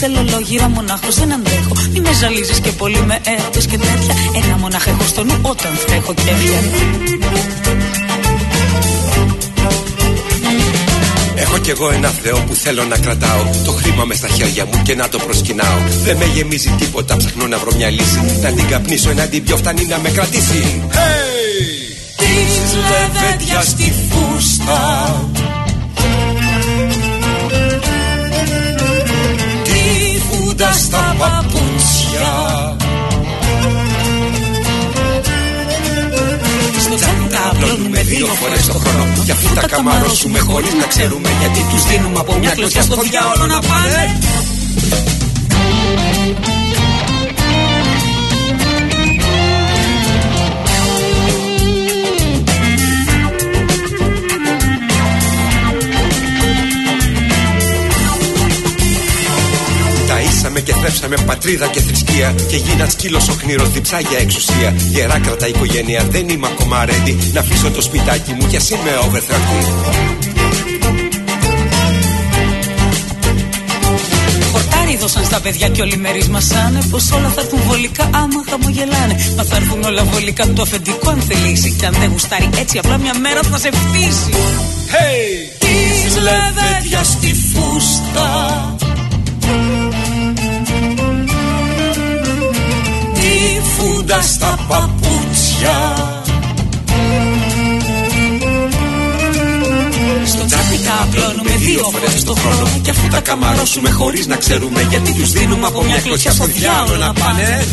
Θέλω λόγυρα μονάχος δεν αντέχω. Μη με ζαλίζεις και πολύ με έρωτες και τέτοια. Ένα μονάχα έχω στο νου όταν φταίχω κέφια Έχω κι εγώ ένα θεό που θέλω να κρατάω. Το χρήμα μες στα χέρια μου και να το προσκυνάω. Δεν με γεμίζει τίποτα, ψαχνώ να βρω μια λύση. Να την καπνίσω ένα πιο φτάνει να με κρατήσει. Hey! Της λεβέντια στη φούστα κοντά στα παπούτσια. Στο τσάνι τα απλώνουμε δύο φορές το χρόνο. Κι αφού τα καμαρώσουμε χωρίς να ξέρουμε Γιατί τους δίνουμε από μια κλωσιά στο διάολο να πάνε και θρέψαμε πατρίδα και θρησκεία. Και γίνα σκύλος ο κνήρο διψά για εξουσία. Γερά κρατά οικογένεια, δεν είμαι ακόμα ready. Να αφήσω το σπιτάκι μου κι ας είμαι overthrown. Χορτάρι δώσαν στα παιδιά και όλοι μερίσμασανε Πως όλα θα έρθουν βολικά άμα χαμογελάνε Μα θα έρθουν όλα βολικά το αφεντικό αν θελήσει Κι αν δεν γουστάρει έτσι απλά μια μέρα θα σε φτύσει Hey! Της λεβέντια στη φούστα φούντα στα παπούτσια. Στο τσάπι τα απλώνουμε δύο φορές το χρόνο Και αφού τα καμαρώσουμε χωρίς να ξέρουμε Γιατί τους δίνουμε από μια κλωσιά στο διάολο να πάνε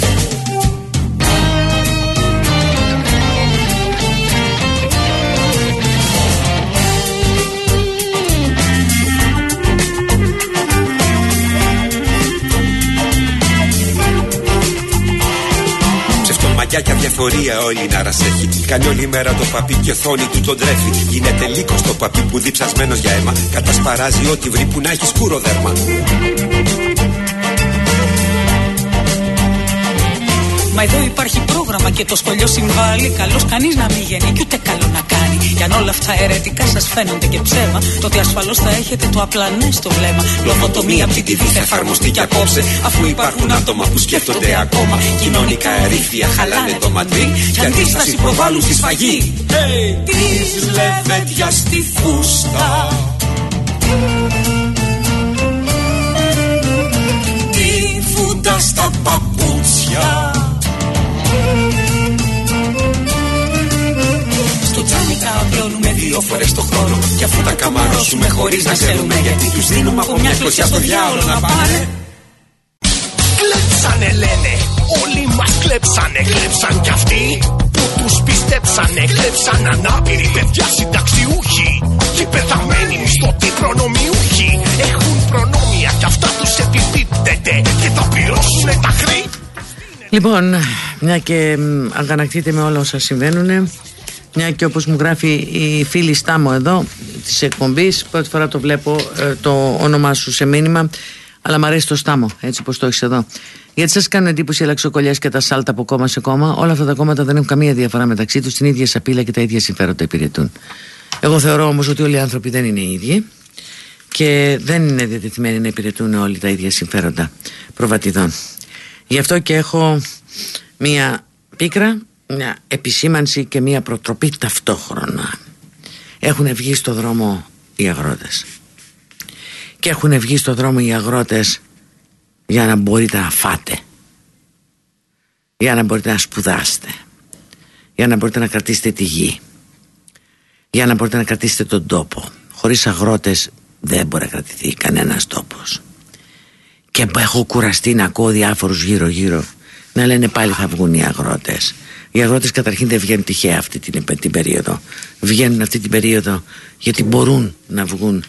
μαγιά και αδιαφορία όλη να ρας έχει. Κάνει όλη μέρα το παπί κι οθόνη του τον τρέφει. Γίνεται λύκος το παπί που διψασμένο για αίμα. Κατασπαράζει ό,τι βρει που να έχει σκούρο δέρμα. Μα εδώ υπάρχει πρόγραμμα και το σχολείο συμβάλλει. Καλό κανείς να μην γεννεί και ούτε καλό να κάνει. Κι αν όλα αυτά αιρετικά σας φαίνονται και ψέμα, τότε ασφαλώς θα έχετε το απλανέ στο βλέμμα. Λοβοτομία από την TV θα εφαρμοστεί και απόψε. Αφού υπάρχουν άτομα που σκέφτονται ακόμα. Κοινωνικά ερίφια χαλάνε το μαντρί. Κι αντίσταση προβάλλουν στη σφαγή. Hey! Τη λεβεντιά στη φούστα. Τη φούντα στα παπούτσια. Απλώνουμε δύο φορές το χρόνο. Και αφού τα καμαρώσουμε χωρίς να ξέρουμε Γιατί τους δίνουμε από μια κλωσιά στο διάολο να πάρε. Κλέψανε λένε, όλοι μας κλέψανε. Κλέψαν κι αυτοί που τους πιστέψανε. Κλέψαν ανάπηροι παιδιά συνταξιούχοι. Και πεθαμένοι μισθωτοί προνομιούχοι. Έχουν προνόμια κι αυτά τους επιπίπτεται Και θα πληρώσουνε τα χρή Λοιπόν, μια και αγανακτείτε με όλα όσα συμβαίνουν μια και όπως μου γράφει η φίλη Στάμο εδώ της εκπομπής πρώτη φορά το βλέπω ε, το όνομά σου σε μήνυμα Αλλά μ' αρέσει το στάμο, έτσι πως το έχεις εδώ. Γιατί σας κάνουν εντύπωση οι αλλαξοκολλιέ και τα σάλτα από κόμμα σε κόμμα; Όλα αυτά τα κόμματα δεν έχουν καμία διαφορά μεταξύ τους, την ίδια σαπίλα και τα ίδια συμφέροντα υπηρετούν. Εγώ θεωρώ όμως ότι όλοι οι άνθρωποι δεν είναι οι ίδιοι και δεν είναι διατεθειμένοι να υπηρετούν όλοι τα ίδια συμφέροντα προβατιδών. Γι' αυτό και έχω μία πίκρα, μια επισήμανση και μία προτροπή ταυτόχρονα. Έχουν βγει στο δρόμο οι αγρότες. Και έχουν βγει στο δρόμο οι αγρότες για να μπορείτε να φάτε. Για να μπορείτε να σπουδάσετε. Για να μπορείτε να κρατήσετε τη γη. Για να μπορείτε να κρατήσετε τον τόπο. Χωρίς αγρότες δεν μπορεί να κρατηθεί κανένας τόπος. Και έχω κουραστεί να ακούω διάφορους γύρω γύρω να λένε πάλι θα βγουν οι αγρότες οι αγρότες καταρχήν δεν βγαίνουν τυχαία αυτή την, την περίοδο βγαίνουν αυτή την περίοδο γιατί μπορούν να βγουν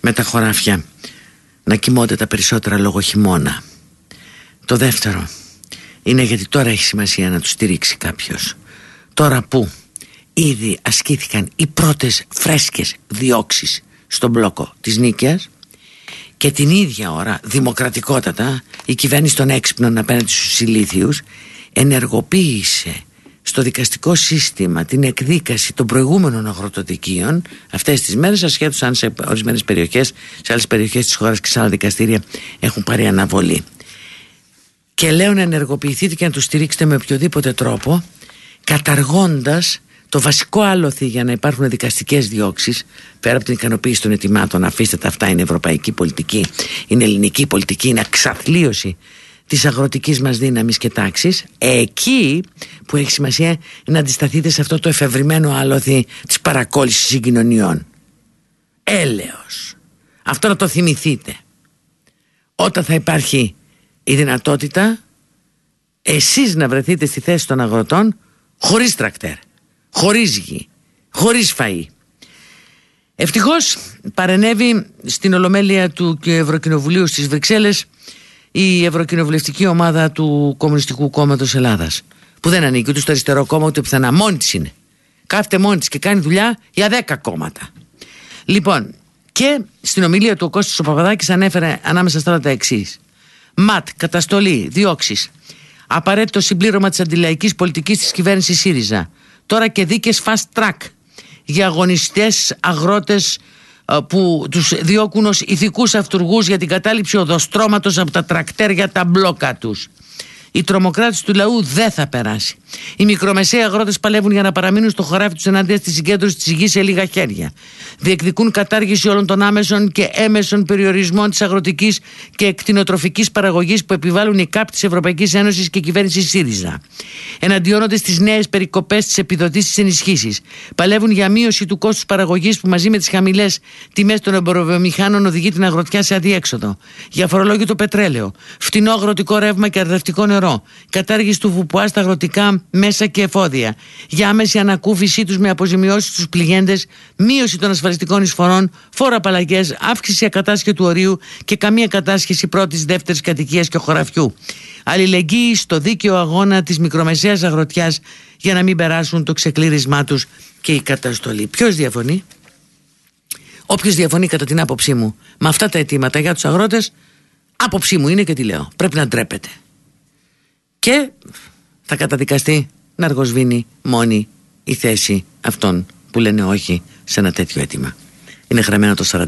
με τα χωράφια να κοιμώνται τα περισσότερα λόγω χειμώνα. Το δεύτερο είναι γιατί τώρα έχει σημασία να τους στηρίξει κάποιος. Τώρα που ήδη ασκήθηκαν οι πρώτες φρέσκες διώξεις στον μπλόκο της Νίκαιας και την ίδια ώρα δημοκρατικότατα η κυβέρνηση των έξυπνων απέναντι στους ηλίθιους ενεργοποίησε στο δικαστικό σύστημα την εκδίκαση των προηγούμενων αγροτοδικείων αυτές τις μέρες ασχέτως αν σε ορισμένες περιοχές σε άλλες περιοχές της χώρας και σε άλλα δικαστήρια έχουν πάρει αναβολή. Και λέω να ενεργοποιηθείτε και να το στηρίξετε με οποιοδήποτε τρόπο καταργώντας το βασικό άλοθη για να υπάρχουν δικαστικές διώξεις, πέρα από την ικανοποίηση των ετοιμάτων, αφήστε τα αυτά, είναι ευρωπαϊκή πολιτική, είναι ελληνική πολιτική, είναι αξαθλίωση της αγροτικής μας δύναμης και τάξης εκεί που έχει σημασία είναι να αντισταθείτε σε αυτό το εφευρημένο άλοθη της παρακόλλησης συγκοινωνιών. Έλεος. Αυτό να το θυμηθείτε. Όταν θα υπάρχει η δυνατότητα εσείς να βρεθείτε στη θέση των αγροτών χωρίς τρακτέρ, χωρίς γη, χωρίς φαΐ. Ευτυχώς παρενέβη στην Ολομέλεια του Ευρωκοινοβουλίου στις Βρυξέλλες η Ευρωκοινοβουλευτική ομάδα του Κομμουνιστικού Κόμματος Ελλάδας. Που δεν ανήκει ούτε στο αριστερό κόμμα ούτε πουθενά. Μόνη της είναι. Κάθεται μόνη της και κάνει δουλειά για 10 κόμματα. Λοιπόν, και στην ομιλία του ο Κώστας ο Παπαδάκης ανέφερε ανάμεσα στα τα εξής. ΜΑΤ, καταστολή, διώξεις. Απαραίτητο συμπλήρωμα της αντιλαϊκής πολιτικής της κυβέρνησης ΣΥΡΙΖΑ. Τώρα και δίκες fast track για αγωνιστές, αγρότες, ε, που τους διώκουν ως ηθικούς αυτούργους για την κατάληψη οδοστρώματος από τα τρακτέρια τα μπλόκα τους. Η τρομοκράτηση του λαού δεν θα περάσει. Οι μικρομεσαίοι αγρότες παλεύουν για να παραμείνουν στο χωράφι τους ενάντια στη συγκέντρωση της γης σε λίγα χέρια. Διεκδικούν κατάργηση όλων των άμεσων και έμεσων περιορισμών της αγροτικής και εκτινοτροφική παραγωγής που επιβάλλουν οι ΚΑΠ της Ευρωπαϊκής Ένωσης και η κυβέρνηση ΣΥΡΙΖΑ. Εναντιώνονται στις νέες περικοπές της επιδοτήσει ενισχύσει. Παλεύουν για μείωση του κόστους παραγωγής που μαζί με τις χαμηλές τιμές των εμποροβιομηχάνων οδηγεί την αγροτιά σε αντίέξοδο. Για φορολόγιο το πετρέλαιο. Φτηνό αγροτικό ρεύμα και αρδευτικό νερό. Κατάργηση του βουπουά στα αγροτικά μέσα και εφόδια. Για άμεση ανακούφιση τους με αποζημιώσεις στους πληγέντες, μείωση των ασφαλιστικών εισφορών, φόρα απαλλαγέ, αύξηση ακατάσχετου ορίου και καμία κατάσχεση πρώτης, δεύτερης κατοικίας και χωραφιού. Αλληλεγγύη στο δίκαιο αγώνα της μικρομεσαίας αγροτιάς για να μην περάσουν το ξεκλήρισμά τους και η καταστολή. Ποιος διαφωνεί, Όποιος διαφωνεί κατά την άποψή μου με αυτά τα αιτήματα για τους αγρότες, άποψή μου είναι και τι λέω. Πρέπει να ντρέπεται. Και θα καταδικαστεί να αργοσβήνει μόνη η θέση αυτών που λένε όχι σε ένα τέτοιο αίτημα. Είναι γραμμένο το 47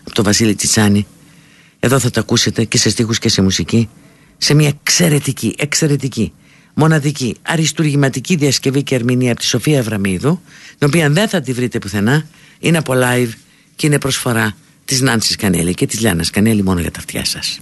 από τον Βασίλη Τσιτσάνη. Εδώ θα το ακούσετε και σε στίχους και σε μουσική σε μια εξαιρετική, εξαιρετική, μοναδική, αριστουργηματική διασκευή και ερμηνεία από τη Σοφία Ευραμίδου, την οποία δεν θα τη βρείτε πουθενά, είναι από live και είναι προσφορά της Νάνσης Κανέλη και της Λιάννας Κανέλη μόνο για τα αυτιά σας.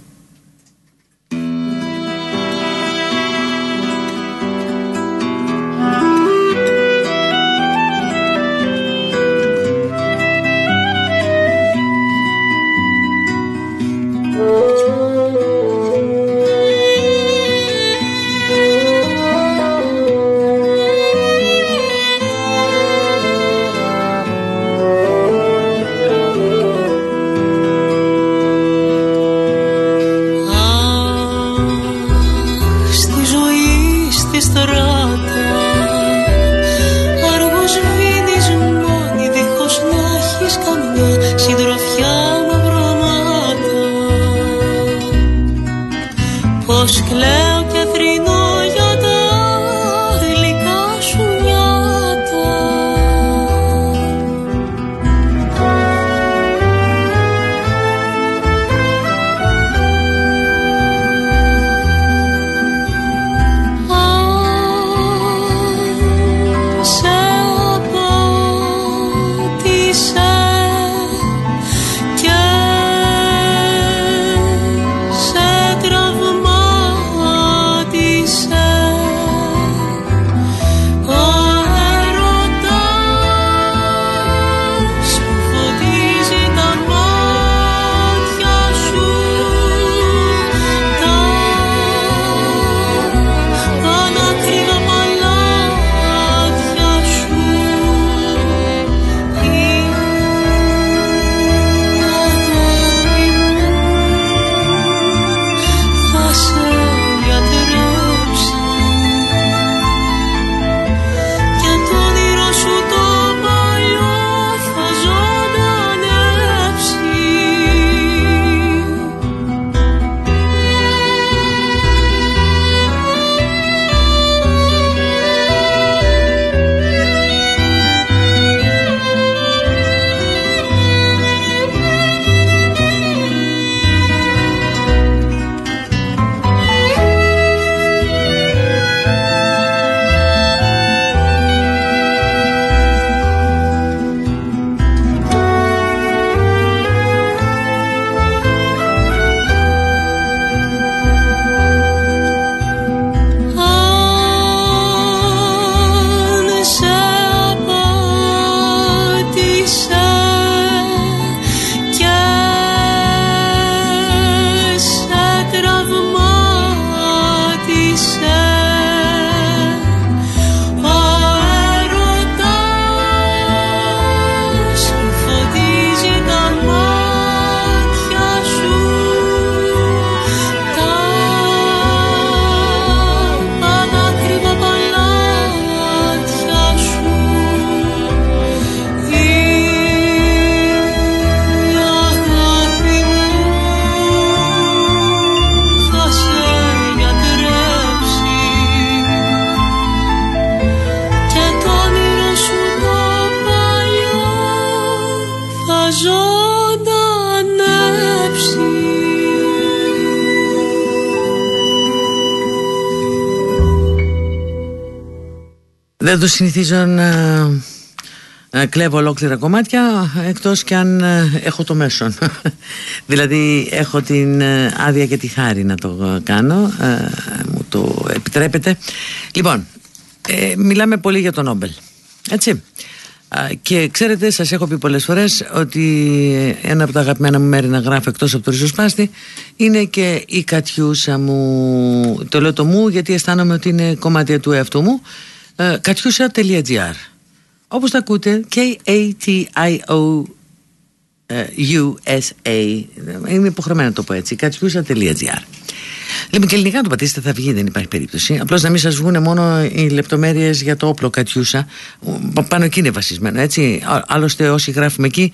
Δεν το συνηθίζω να, να κλέβω ολόκληρα κομμάτια εκτός και αν ε, έχω το μέσον. δηλαδή έχω την ε, άδεια και τη χάρη να το κάνω. ε, μου το επιτρέπετε. Λοιπόν, ε, μιλάμε πολύ για τον Νόμπελ. Έτσι. Α, Και ξέρετε, σας έχω πει πολλές φορές ότι ένα από τα αγαπημένα μου μέρη να γράφω εκτός από το ριζοσπάστη είναι και η κατιούσα μου. Το λέω το μου γιατί αισθάνομαι ότι είναι κομμάτια του εαυτού μου. Ε, Κατιούσα.gr Όπως τα ακούτε, K-A-T-I-O ε, USA. Είμαι υποχρεωμένο να το πω έτσι. Κατιούσα.gr Λοιπόν και ελληνικά το πατήσετε θα βγει, δεν υπάρχει περίπτωση. Απλώς να μην σας βγουν μόνο οι λεπτομέρειες για το όπλο Κατιούσα. Πάνω εκεί είναι βασισμένο, έτσι. Α- Άλλωστε, όσοι γράφουμε εκεί,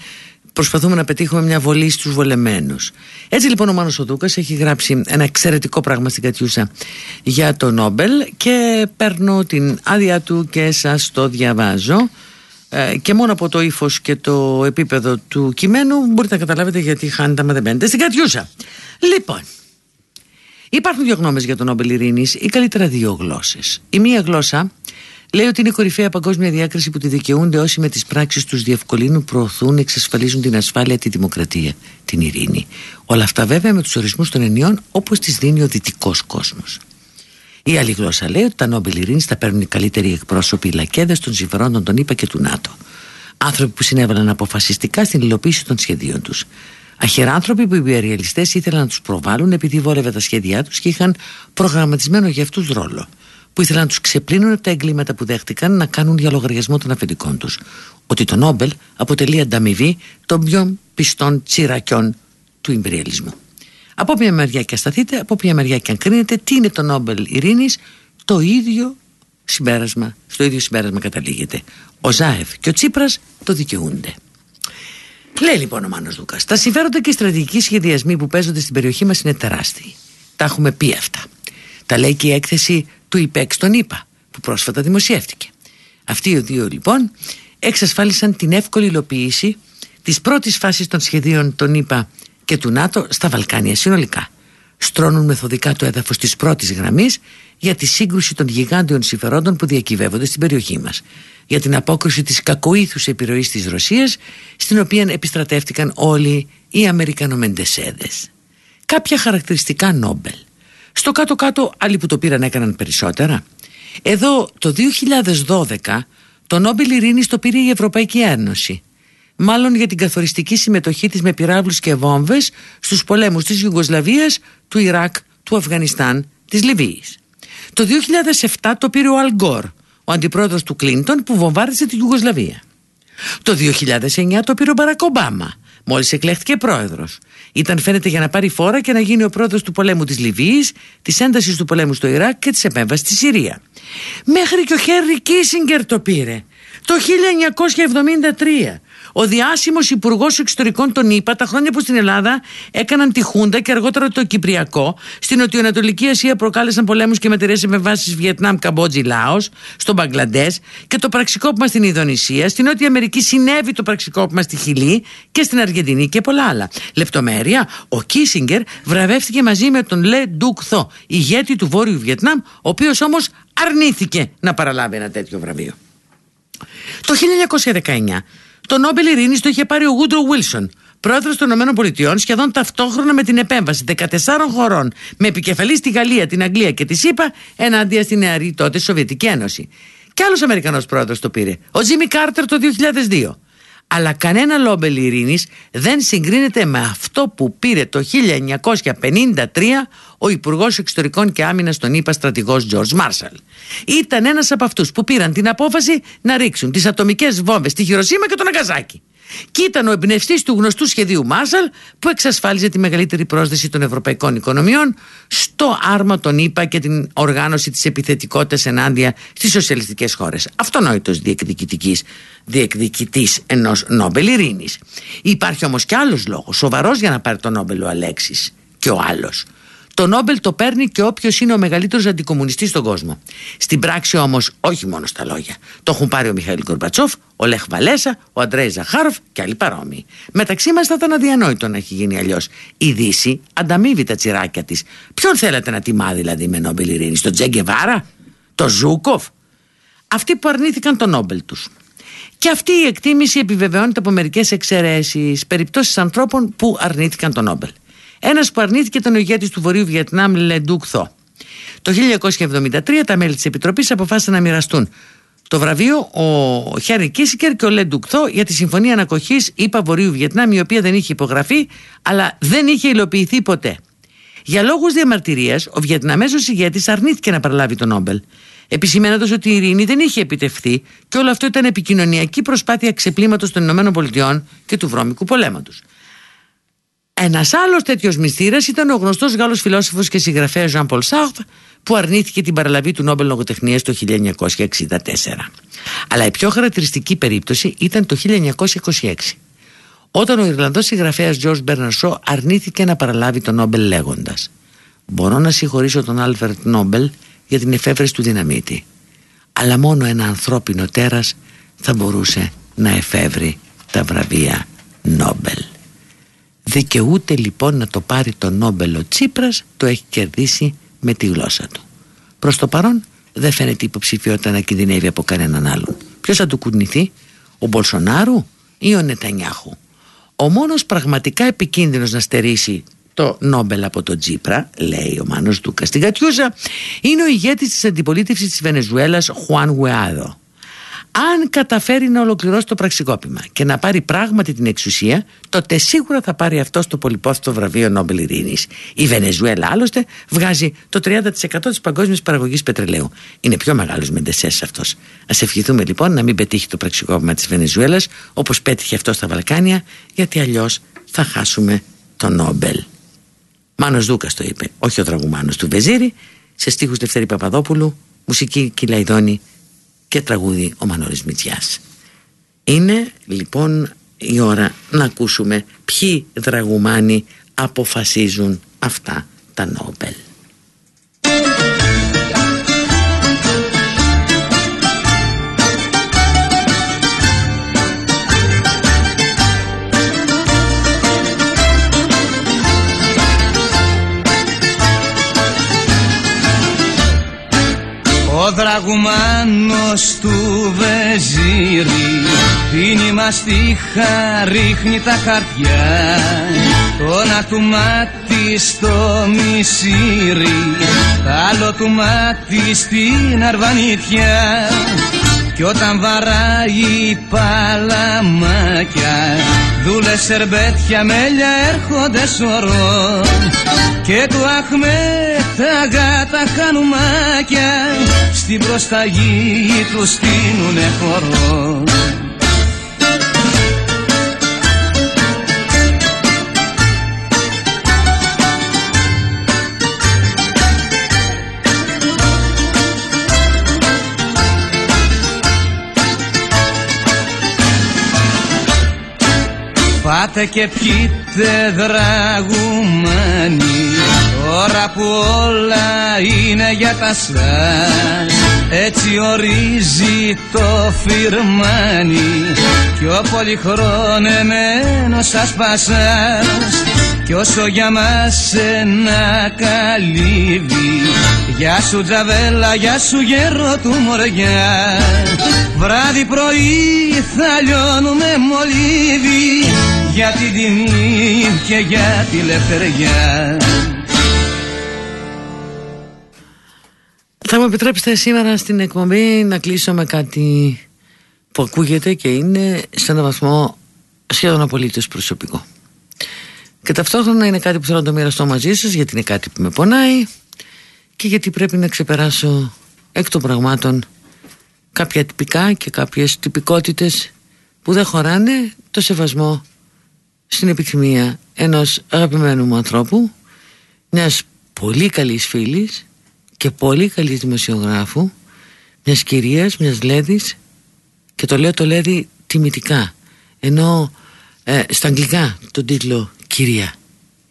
προσπαθούμε να πετύχουμε μια βολή στους βολεμένους. Έτσι λοιπόν ο Μάνος ο Δούκας έχει γράψει ένα εξαιρετικό πράγμα στην Κατιούσα για το Νόμπελ και παίρνω την άδεια του και σας το διαβάζω. Ε, και μόνο από το ύφος και το επίπεδο του κειμένου μπορείτε να καταλάβετε γιατί χάνετε άμα δεν μπαίνετε στην Κατιούσα. Λοιπόν, Υπάρχουν δύο γνώμες για τον Νόμπελ Ειρήνης ή καλύτερα δύο γλώσσες. Η μία γλώσσα λέει ότι είναι η κορυφαία παγκόσμια διάκριση που τη δικαιούνται όσοι με τις πράξεις τους διευκολύνουν, προωθούν, εξασφαλίζουν την ασφάλεια, τη δημοκρατία, την ειρήνη. Όλα αυτά βέβαια με τους ορισμούς των ενιών όπως τις δίνει ο δυτικός κόσμος. Η άλλη γλώσσα λέει ότι τα Νόμπελ Ειρήνης θα παίρνουν οι καλύτεροι εκπρόσωποι οι λακέδες των συμφερόντων των ΗΠΑ και του ΝΑΤΟ. Άνθρωποι που συνέβαλαν αποφασιστικά στην υλοποίηση των σχεδίων τους. Αχεράνθρωποι που οι υπεριαλιστές ήθελαν να τους προβάλλουν επειδή βόλευε τα σχέδιά τους και είχαν προγραμματισμένο για αυτούς ρόλο. Που ήθελαν να τους ξεπλύνουν από τα εγκλήματα που δέχτηκαν να κάνουν για λογαριασμό των αφεντικών τους. Ότι το Νόμπελ αποτελεί ανταμοιβή των πιο πιστών τσιρακιών του υπεριαλισμού. Από μια μεριά και ασταθείτε, από μια μεριά και αν κρίνετε, τι είναι το Νόμπελ Ειρήνης, το ίδιο συμπέρασμα, στο ίδιο συμπέρασμα καταλήγεται. Ο Ζάεφ και ο Τσίπρας το δικαιούνται. Λέει λοιπόν ο Μάνος Δούκας Τα συμφέροντα και οι στρατηγικοί σχεδιασμοί που παίζονται στην περιοχή μας είναι τεράστιοι Τα έχουμε πει αυτά Τα λέει και η έκθεση του ΙΠΕΚ στον ΙΠΑ που πρόσφατα δημοσιεύτηκε. Αυτοί οι δύο λοιπόν εξασφάλισαν την εύκολη υλοποίηση της πρώτης φάσης των σχεδίων των ΙΠΑ και του ΝΑΤΟ στα Βαλκάνια συνολικά. Στρώνουν μεθοδικά το έδαφος της πρώτης γραμμής για τη σύγκρουση των γιγάντιων συμφερόντων που διακυβεύονται στην περιοχή μας. Για την απόκριση της κακοήθους επιρροής της Ρωσίας στην οποία επιστρατεύτηκαν όλοι οι Αμερικανομεντεσέδες. Κάποια χαρακτηριστικά Νόμπελ. Στο κάτω-κάτω άλλοι που το πήραν έκαναν περισσότερα. Εδώ το 2012 το Νόμπελ Ειρήνης το πήρε η Ευρωπαϊκή Ένωση. Μάλλον για την καθοριστική συμμετοχή της με πυράβλους και βόμβες στους πολέμους της Ιουγκοσλαβίας, του Ιράκ, του Αφγανιστάν, της Λιβύης. Το 2007 το πήρε ο Αλγκόρ, ο αντιπρόεδρος του Κλίντον που βομβάρδισε τη Ιουγκοσλαβία. Το 2009 το πήρε ο Μπαρακ Ομπάμα, μόλις εκλέχθηκε πρόεδρος. Ήταν φαίνεται για να πάρει φόρα και να γίνει ο πρόεδρος του πολέμου της Λιβύης, της έντασης του πολέμου στο Ιράκ και της επέμβασης στη Συρία. Μέχρι και ο Χέρι Κίσιγκερ το πήρε το 1973 ο διάσημος Υπουργός Εξωτερικών των ΗΠΑ τα χρόνια που στην Ελλάδα έκαναν τη Χούντα και αργότερα το Κυπριακό, στην Νοτιοανατολική Ασία προκάλεσαν πολέμους και μετερές επεμβάσει Βιετνάμ, Καμπότζη, Λάος, στο Μπαγκλαντές και το πραξικόπημα στην Ιδονησία, στην Νότια Αμερική συνέβη το πραξικόπημα στη Χιλή και στην Αργεντινή και πολλά άλλα. Λεπτομέρεια, ο Κίσιγκερ βραβεύτηκε μαζί με τον Λε Ντουκ Θο, ηγέτη του Βόρειου Βιετνάμ, ο οποίος όμως αρνήθηκε να παραλάβει ένα τέτοιο βραβείο. Το 1919 το Νόμπελ Ειρήνης το είχε πάρει ο Γούντρο Βίλσον, πρόεδρος των ΗΠΑ, σχεδόν ταυτόχρονα με την επέμβαση 14 χωρών, με επικεφαλής στη Γαλλία, την Αγγλία και τη ΣΥΠΑ, ενάντια στη νεαρή τότε Σοβιετική Ένωση. Κι άλλος Αμερικανός πρόεδρος το πήρε, ο Τζίμι Κάρτερ το 2002. Αλλά κανένα Νόμπελ Ειρήνης δεν συγκρίνεται με αυτό που πήρε το 1953 ο Υπουργός Εξωτερικών και Άμυνας των ΗΠΑ στρατηγός George Μάρσαλ. Ήταν ένας από αυτούς που πήραν την απόφαση να ρίξουν τις ατομικές βόμβες στη Χειροσύμα και τον Αγκαζάκη. Και ήταν ο εμπνευστής του γνωστού σχεδίου Μάρσαλ που εξασφάλιζε τη μεγαλύτερη πρόσδεση των ευρωπαϊκών οικονομιών στο άρμα των ΗΠΑ και την οργάνωση της επιθετικότητας ενάντια στις σοσιαλιστικές χώρες. Αυτονόητος διεκδικητικής διεκδικητής ενός Νόμπελ Ειρήνης. Υπάρχει όμως και άλλος λόγος, σοβαρός για να πάρει το Νόμπελ ο Αλέξης και ο άλλος. Το Νόμπελ το παίρνει και όποιος είναι ο μεγαλύτερος αντικομουνιστής στον κόσμο. Στην πράξη όμως, όχι μόνο στα λόγια. Το έχουν πάρει ο Μιχαήλ Κορμπατσόφ, ο Λεχ Βαλέσα, ο Αντρέι Ζαχάροφ και άλλοι παρόμοιοι. Μεταξύ μας θα ήταν αδιανόητο να έχει γίνει αλλιώς. Η Δύση ανταμείβει τα τσιράκια της. Ποιον θέλετε να τιμά δηλαδή με Νόμπελ Ειρήνη, τον Τζέγκεβάρα, τον Ζούκοφ; Αυτοί που αρνήθηκαν το Νόμπελ τους. Και αυτή η εκτίμηση επιβεβαιώνεται από μερικές εξαιρέσεις, περιπτώσεις ανθρώπων που αρνήθηκαν το Νόμπελ. Ένας που αρνήθηκε τον ηγέτη του Βορείου Βιετνάμ, Λεντούκ Θο. Το 1973 τα μέλη της Επιτροπής αποφάσισαν να μοιραστούν το βραβείο ο Χένρι Κίσινγκερ και ο Λε Ντουκ Το για τη Συμφωνία Ανακοχής ΗΠΑ Βορείου Βιετνάμ, η οποία δεν είχε υπογραφεί, αλλά δεν είχε υλοποιηθεί ποτέ. Για λόγους διαμαρτυρίας, ο Βιετναμέζος ηγέτης αρνήθηκε να παραλάβει τον Νόμπελ. Επισημένοντας ότι η ειρήνη δεν είχε επιτευχθεί και όλο αυτό ήταν επικοινωνιακή προσπάθεια ξεπλήματος των ΗΠΑ και του βρώμικου πολέματο. Ένας άλλος τέτοιος μυστήρας ήταν ο γνωστός Γάλλος φιλόσοφος και συγγραφέας Jean Paul Sartre, που αρνήθηκε την παραλαβή του Νόμπελ Λογοτεχνίας το 1964. Αλλά η πιο χαρακτηριστική περίπτωση ήταν το 1926, όταν ο Ιρλανδός συγγραφέας George Bernard Shaw αρνήθηκε να παραλάβει τον Νόμπελ λέγοντας. «Μπορώ να συγχωρήσω τον Άλφρεντ Νόμπελ για την εφεύρεση του δυναμίτη, αλλά μόνο ένα ανθρώπινο τέρας θα μπορούσε να εφεύρει τα βραβεία Νόμπελ». Δικαιούται λοιπόν να το πάρει το Νόμπελ ο Τσίπρας, το έχει κερδίσει με τη γλώσσα του. Προς το παρόν δεν φαίνεται υποψηφιότητα να κινδυνεύει από κανέναν άλλον. Ποιος θα του κουνηθεί, ο Μπολσονάρου ή ο Νετανιάχου; Ο μόνος πραγματικά επικίνδυνος να στερήσει το Νόμπελ από τον Τσίπρα, λέει ο Μάνος Ντούκας στην Κατιούζα, είναι ο ηγέτης της αντιπολίτευσης της Βενεζουέλας Χουάν Γουεάδο αν καταφέρει να ολοκληρώσει το πραξικόπημα και να πάρει πράγματι την εξουσία, τότε σίγουρα θα πάρει αυτό το πολυπόθητο βραβείο Νόμπελ Ειρήνης. Η Βενεζουέλα άλλωστε βγάζει το 30% της παγκόσμιας παραγωγής πετρελαίου. Είναι πιο μεγάλος μεντεσές αυτός. Α ευχηθούμε λοιπόν να μην πετύχει το πραξικόπημα της Βενεζουέλας όπως πέτυχε αυτό στα Βαλκάνια, γιατί αλλιώς θα χάσουμε το Νόμπελ. Μάνος Δούκας το είπε, όχι ο τραγουμάνος του Βεζίρη, σε στίχους Δευτέρη Παπαδόπουλου, μουσική Κυλαϊδόνη και τραγούδι ο Μανώρης Μητσιάς. Είναι λοιπόν η ώρα να ακούσουμε ποιοι δραγουμάνοι αποφασίζουν αυτά τα Νόμπελ. Δραγουμάνος του βεζίρι. Πίνει μαστίχα, ρίχνει τα χαρτιά. Το ένα του μάτι στο μισήρι. Άλλο του μάτι στην αρβανίτια. Κι όταν βαράει παλαμάκια Δούλε σερμπέτια μέλια έρχονται σωρό. Και του Αχμέ τα γάτα χανουμάκια Στην προσταγή τους στείνουνε χορό. Πάτε και πιείτε δραγουμάνι Τώρα που όλα είναι για τα σας Έτσι ορίζει το φυρμάνι. Κι ο πολυχρόνεμένος σας πασάς κι όσο για μας ένα καλύβι. Γεια σου τζαβέλα, γεια σου γέρο του μωριά. Βράδυ πρωί θα λιώνουμε μολύβι Για την τιμή και για τη λευτεριά Θα μου επιτρέψετε σήμερα στην εκπομπή να κλείσω με κάτι που ακούγεται και είναι σε έναν βαθμό σχεδόν απολύτως προσωπικό. Και ταυτόχρονα είναι κάτι που θέλω να το μοιραστώ μαζί σας γιατί είναι κάτι που με πονάει και γιατί πρέπει να ξεπεράσω εκ των πραγμάτων κάποια τυπικά και κάποιες τυπικότητες που δεν χωράνε το σεβασμό στην επιθυμία ενός αγαπημένου μου ανθρώπου μιας πολύ καλής φίλης και πολύ καλής δημοσιογράφου μιας κυρίας, μιας λέδης και το λέω το λέδι τιμητικά ενώ ε, στα αγγλικά τον τίτλο κυρία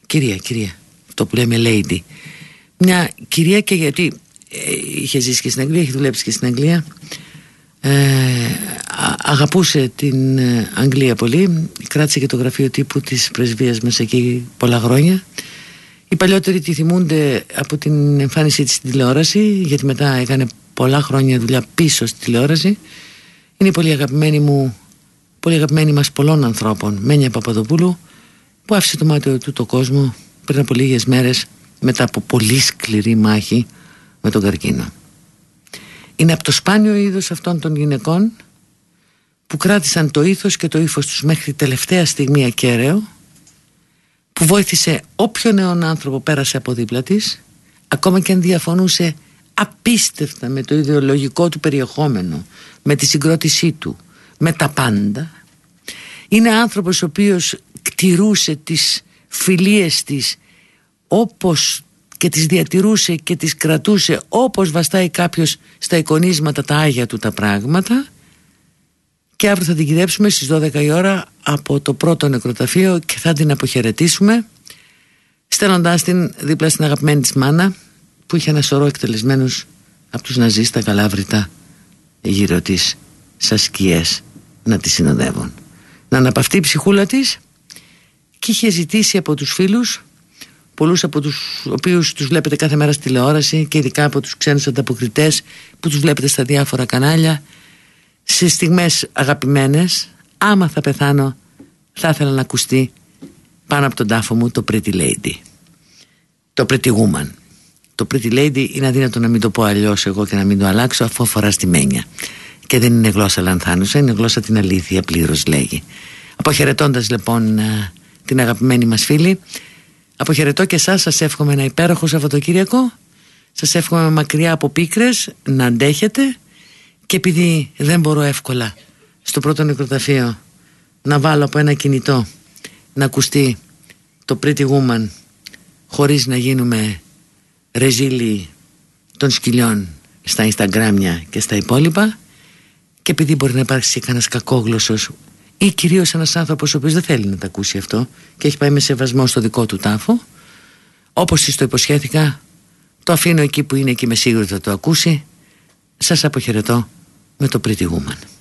κυρία, κυρία αυτό που λέμε lady μια κυρία και γιατί ε, είχε ζήσει και στην Αγγλία είχε δουλέψει και στην Αγγλία ε, αγαπούσε την ε, Αγγλία πολύ κράτησε και το γραφείο τύπου της πρεσβείας μας εκεί πολλά χρόνια οι παλιότεροι τη θυμούνται από την εμφάνισή της στην τηλεόραση γιατί μετά έκανε πολλά χρόνια δουλειά πίσω στη τηλεόραση είναι πολύ αγαπημένη μου πολύ αγαπημένη μας πολλών ανθρώπων Μένια Παπαδοπούλου που άφησε το μάτι του το κόσμο πριν από λίγες μέρες μετά από πολύ σκληρή μάχη με τον καρκίνο. Είναι από το σπάνιο είδος αυτών των γυναικών που κράτησαν το ήθος και το ύφος τους μέχρι τελευταία στιγμή ακέραιο που βοήθησε όποιον νέον άνθρωπο πέρασε από δίπλα της ακόμα και αν διαφωνούσε απίστευτα με το ιδεολογικό του περιεχόμενο με τη συγκρότησή του με τα πάντα είναι άνθρωπος ο οποίος κτηρούσε τις φιλίες της όπως και τις διατηρούσε και τις κρατούσε όπως βαστάει κάποιος στα εικονίσματα τα άγια του τα πράγματα και αύριο θα την κυδέψουμε στις 12 η ώρα από το πρώτο νεκροταφείο και θα την αποχαιρετήσουμε στέλνοντάς την δίπλα στην αγαπημένη της μάνα που είχε ένα σωρό εκτελεσμένους από τους ναζί στα καλάβρητα γύρω της σαν σκιές να τη συνοδεύουν. Να αναπαυτεί η ψυχούλα της και είχε ζητήσει από τους φίλους πολλούς από τους οποίους τους βλέπετε κάθε μέρα στη τηλεόραση και ειδικά από τους ξένους ανταποκριτές που τους βλέπετε στα διάφορα κανάλια σε στιγμές αγαπημένες άμα θα πεθάνω θα ήθελα να ακουστεί πάνω από τον τάφο μου το Pretty Lady. Το Pretty Woman. Το Pretty Lady είναι αδύνατο να μην το πω αλλιώς εγώ και να μην το αλλάξω αφού αφορά στη μένια. Και δεν είναι γλώσσα λανθάνουσα είναι γλώσσα την αλήθεια πλήρως λέγει. Αποχαιρετώντας λοιπόν ε, την αγαπημένη μας φίλη αποχαιρετώ και εσάς σας εύχομαι ένα υπέροχο Σαββατοκύριακο. Σας εύχομαι μακριά από πίκρες να αντέχετε και επειδή δεν μπορώ εύκολα στο πρώτο νεκροταφείο να βάλω από ένα κινητό να ακουστεί το Pretty Woman χωρίς να γίνουμε ρεζίλοι των σκυλιών στα Instagramια και στα υπόλοιπα και επειδή μπορεί να υπάρξει κανένας κακόγλωσσος ή κυρίως ένας άνθρωπος ο οποίος δεν θέλει να τα ακούσει αυτό και έχει πάει με σεβασμό στο δικό του τάφο, όπως της το υποσχέθηκα, το αφήνω εκεί που είναι και είμαι σίγουρη θα το ακούσει. Σας αποχαιρετώ με το Pretty Woman.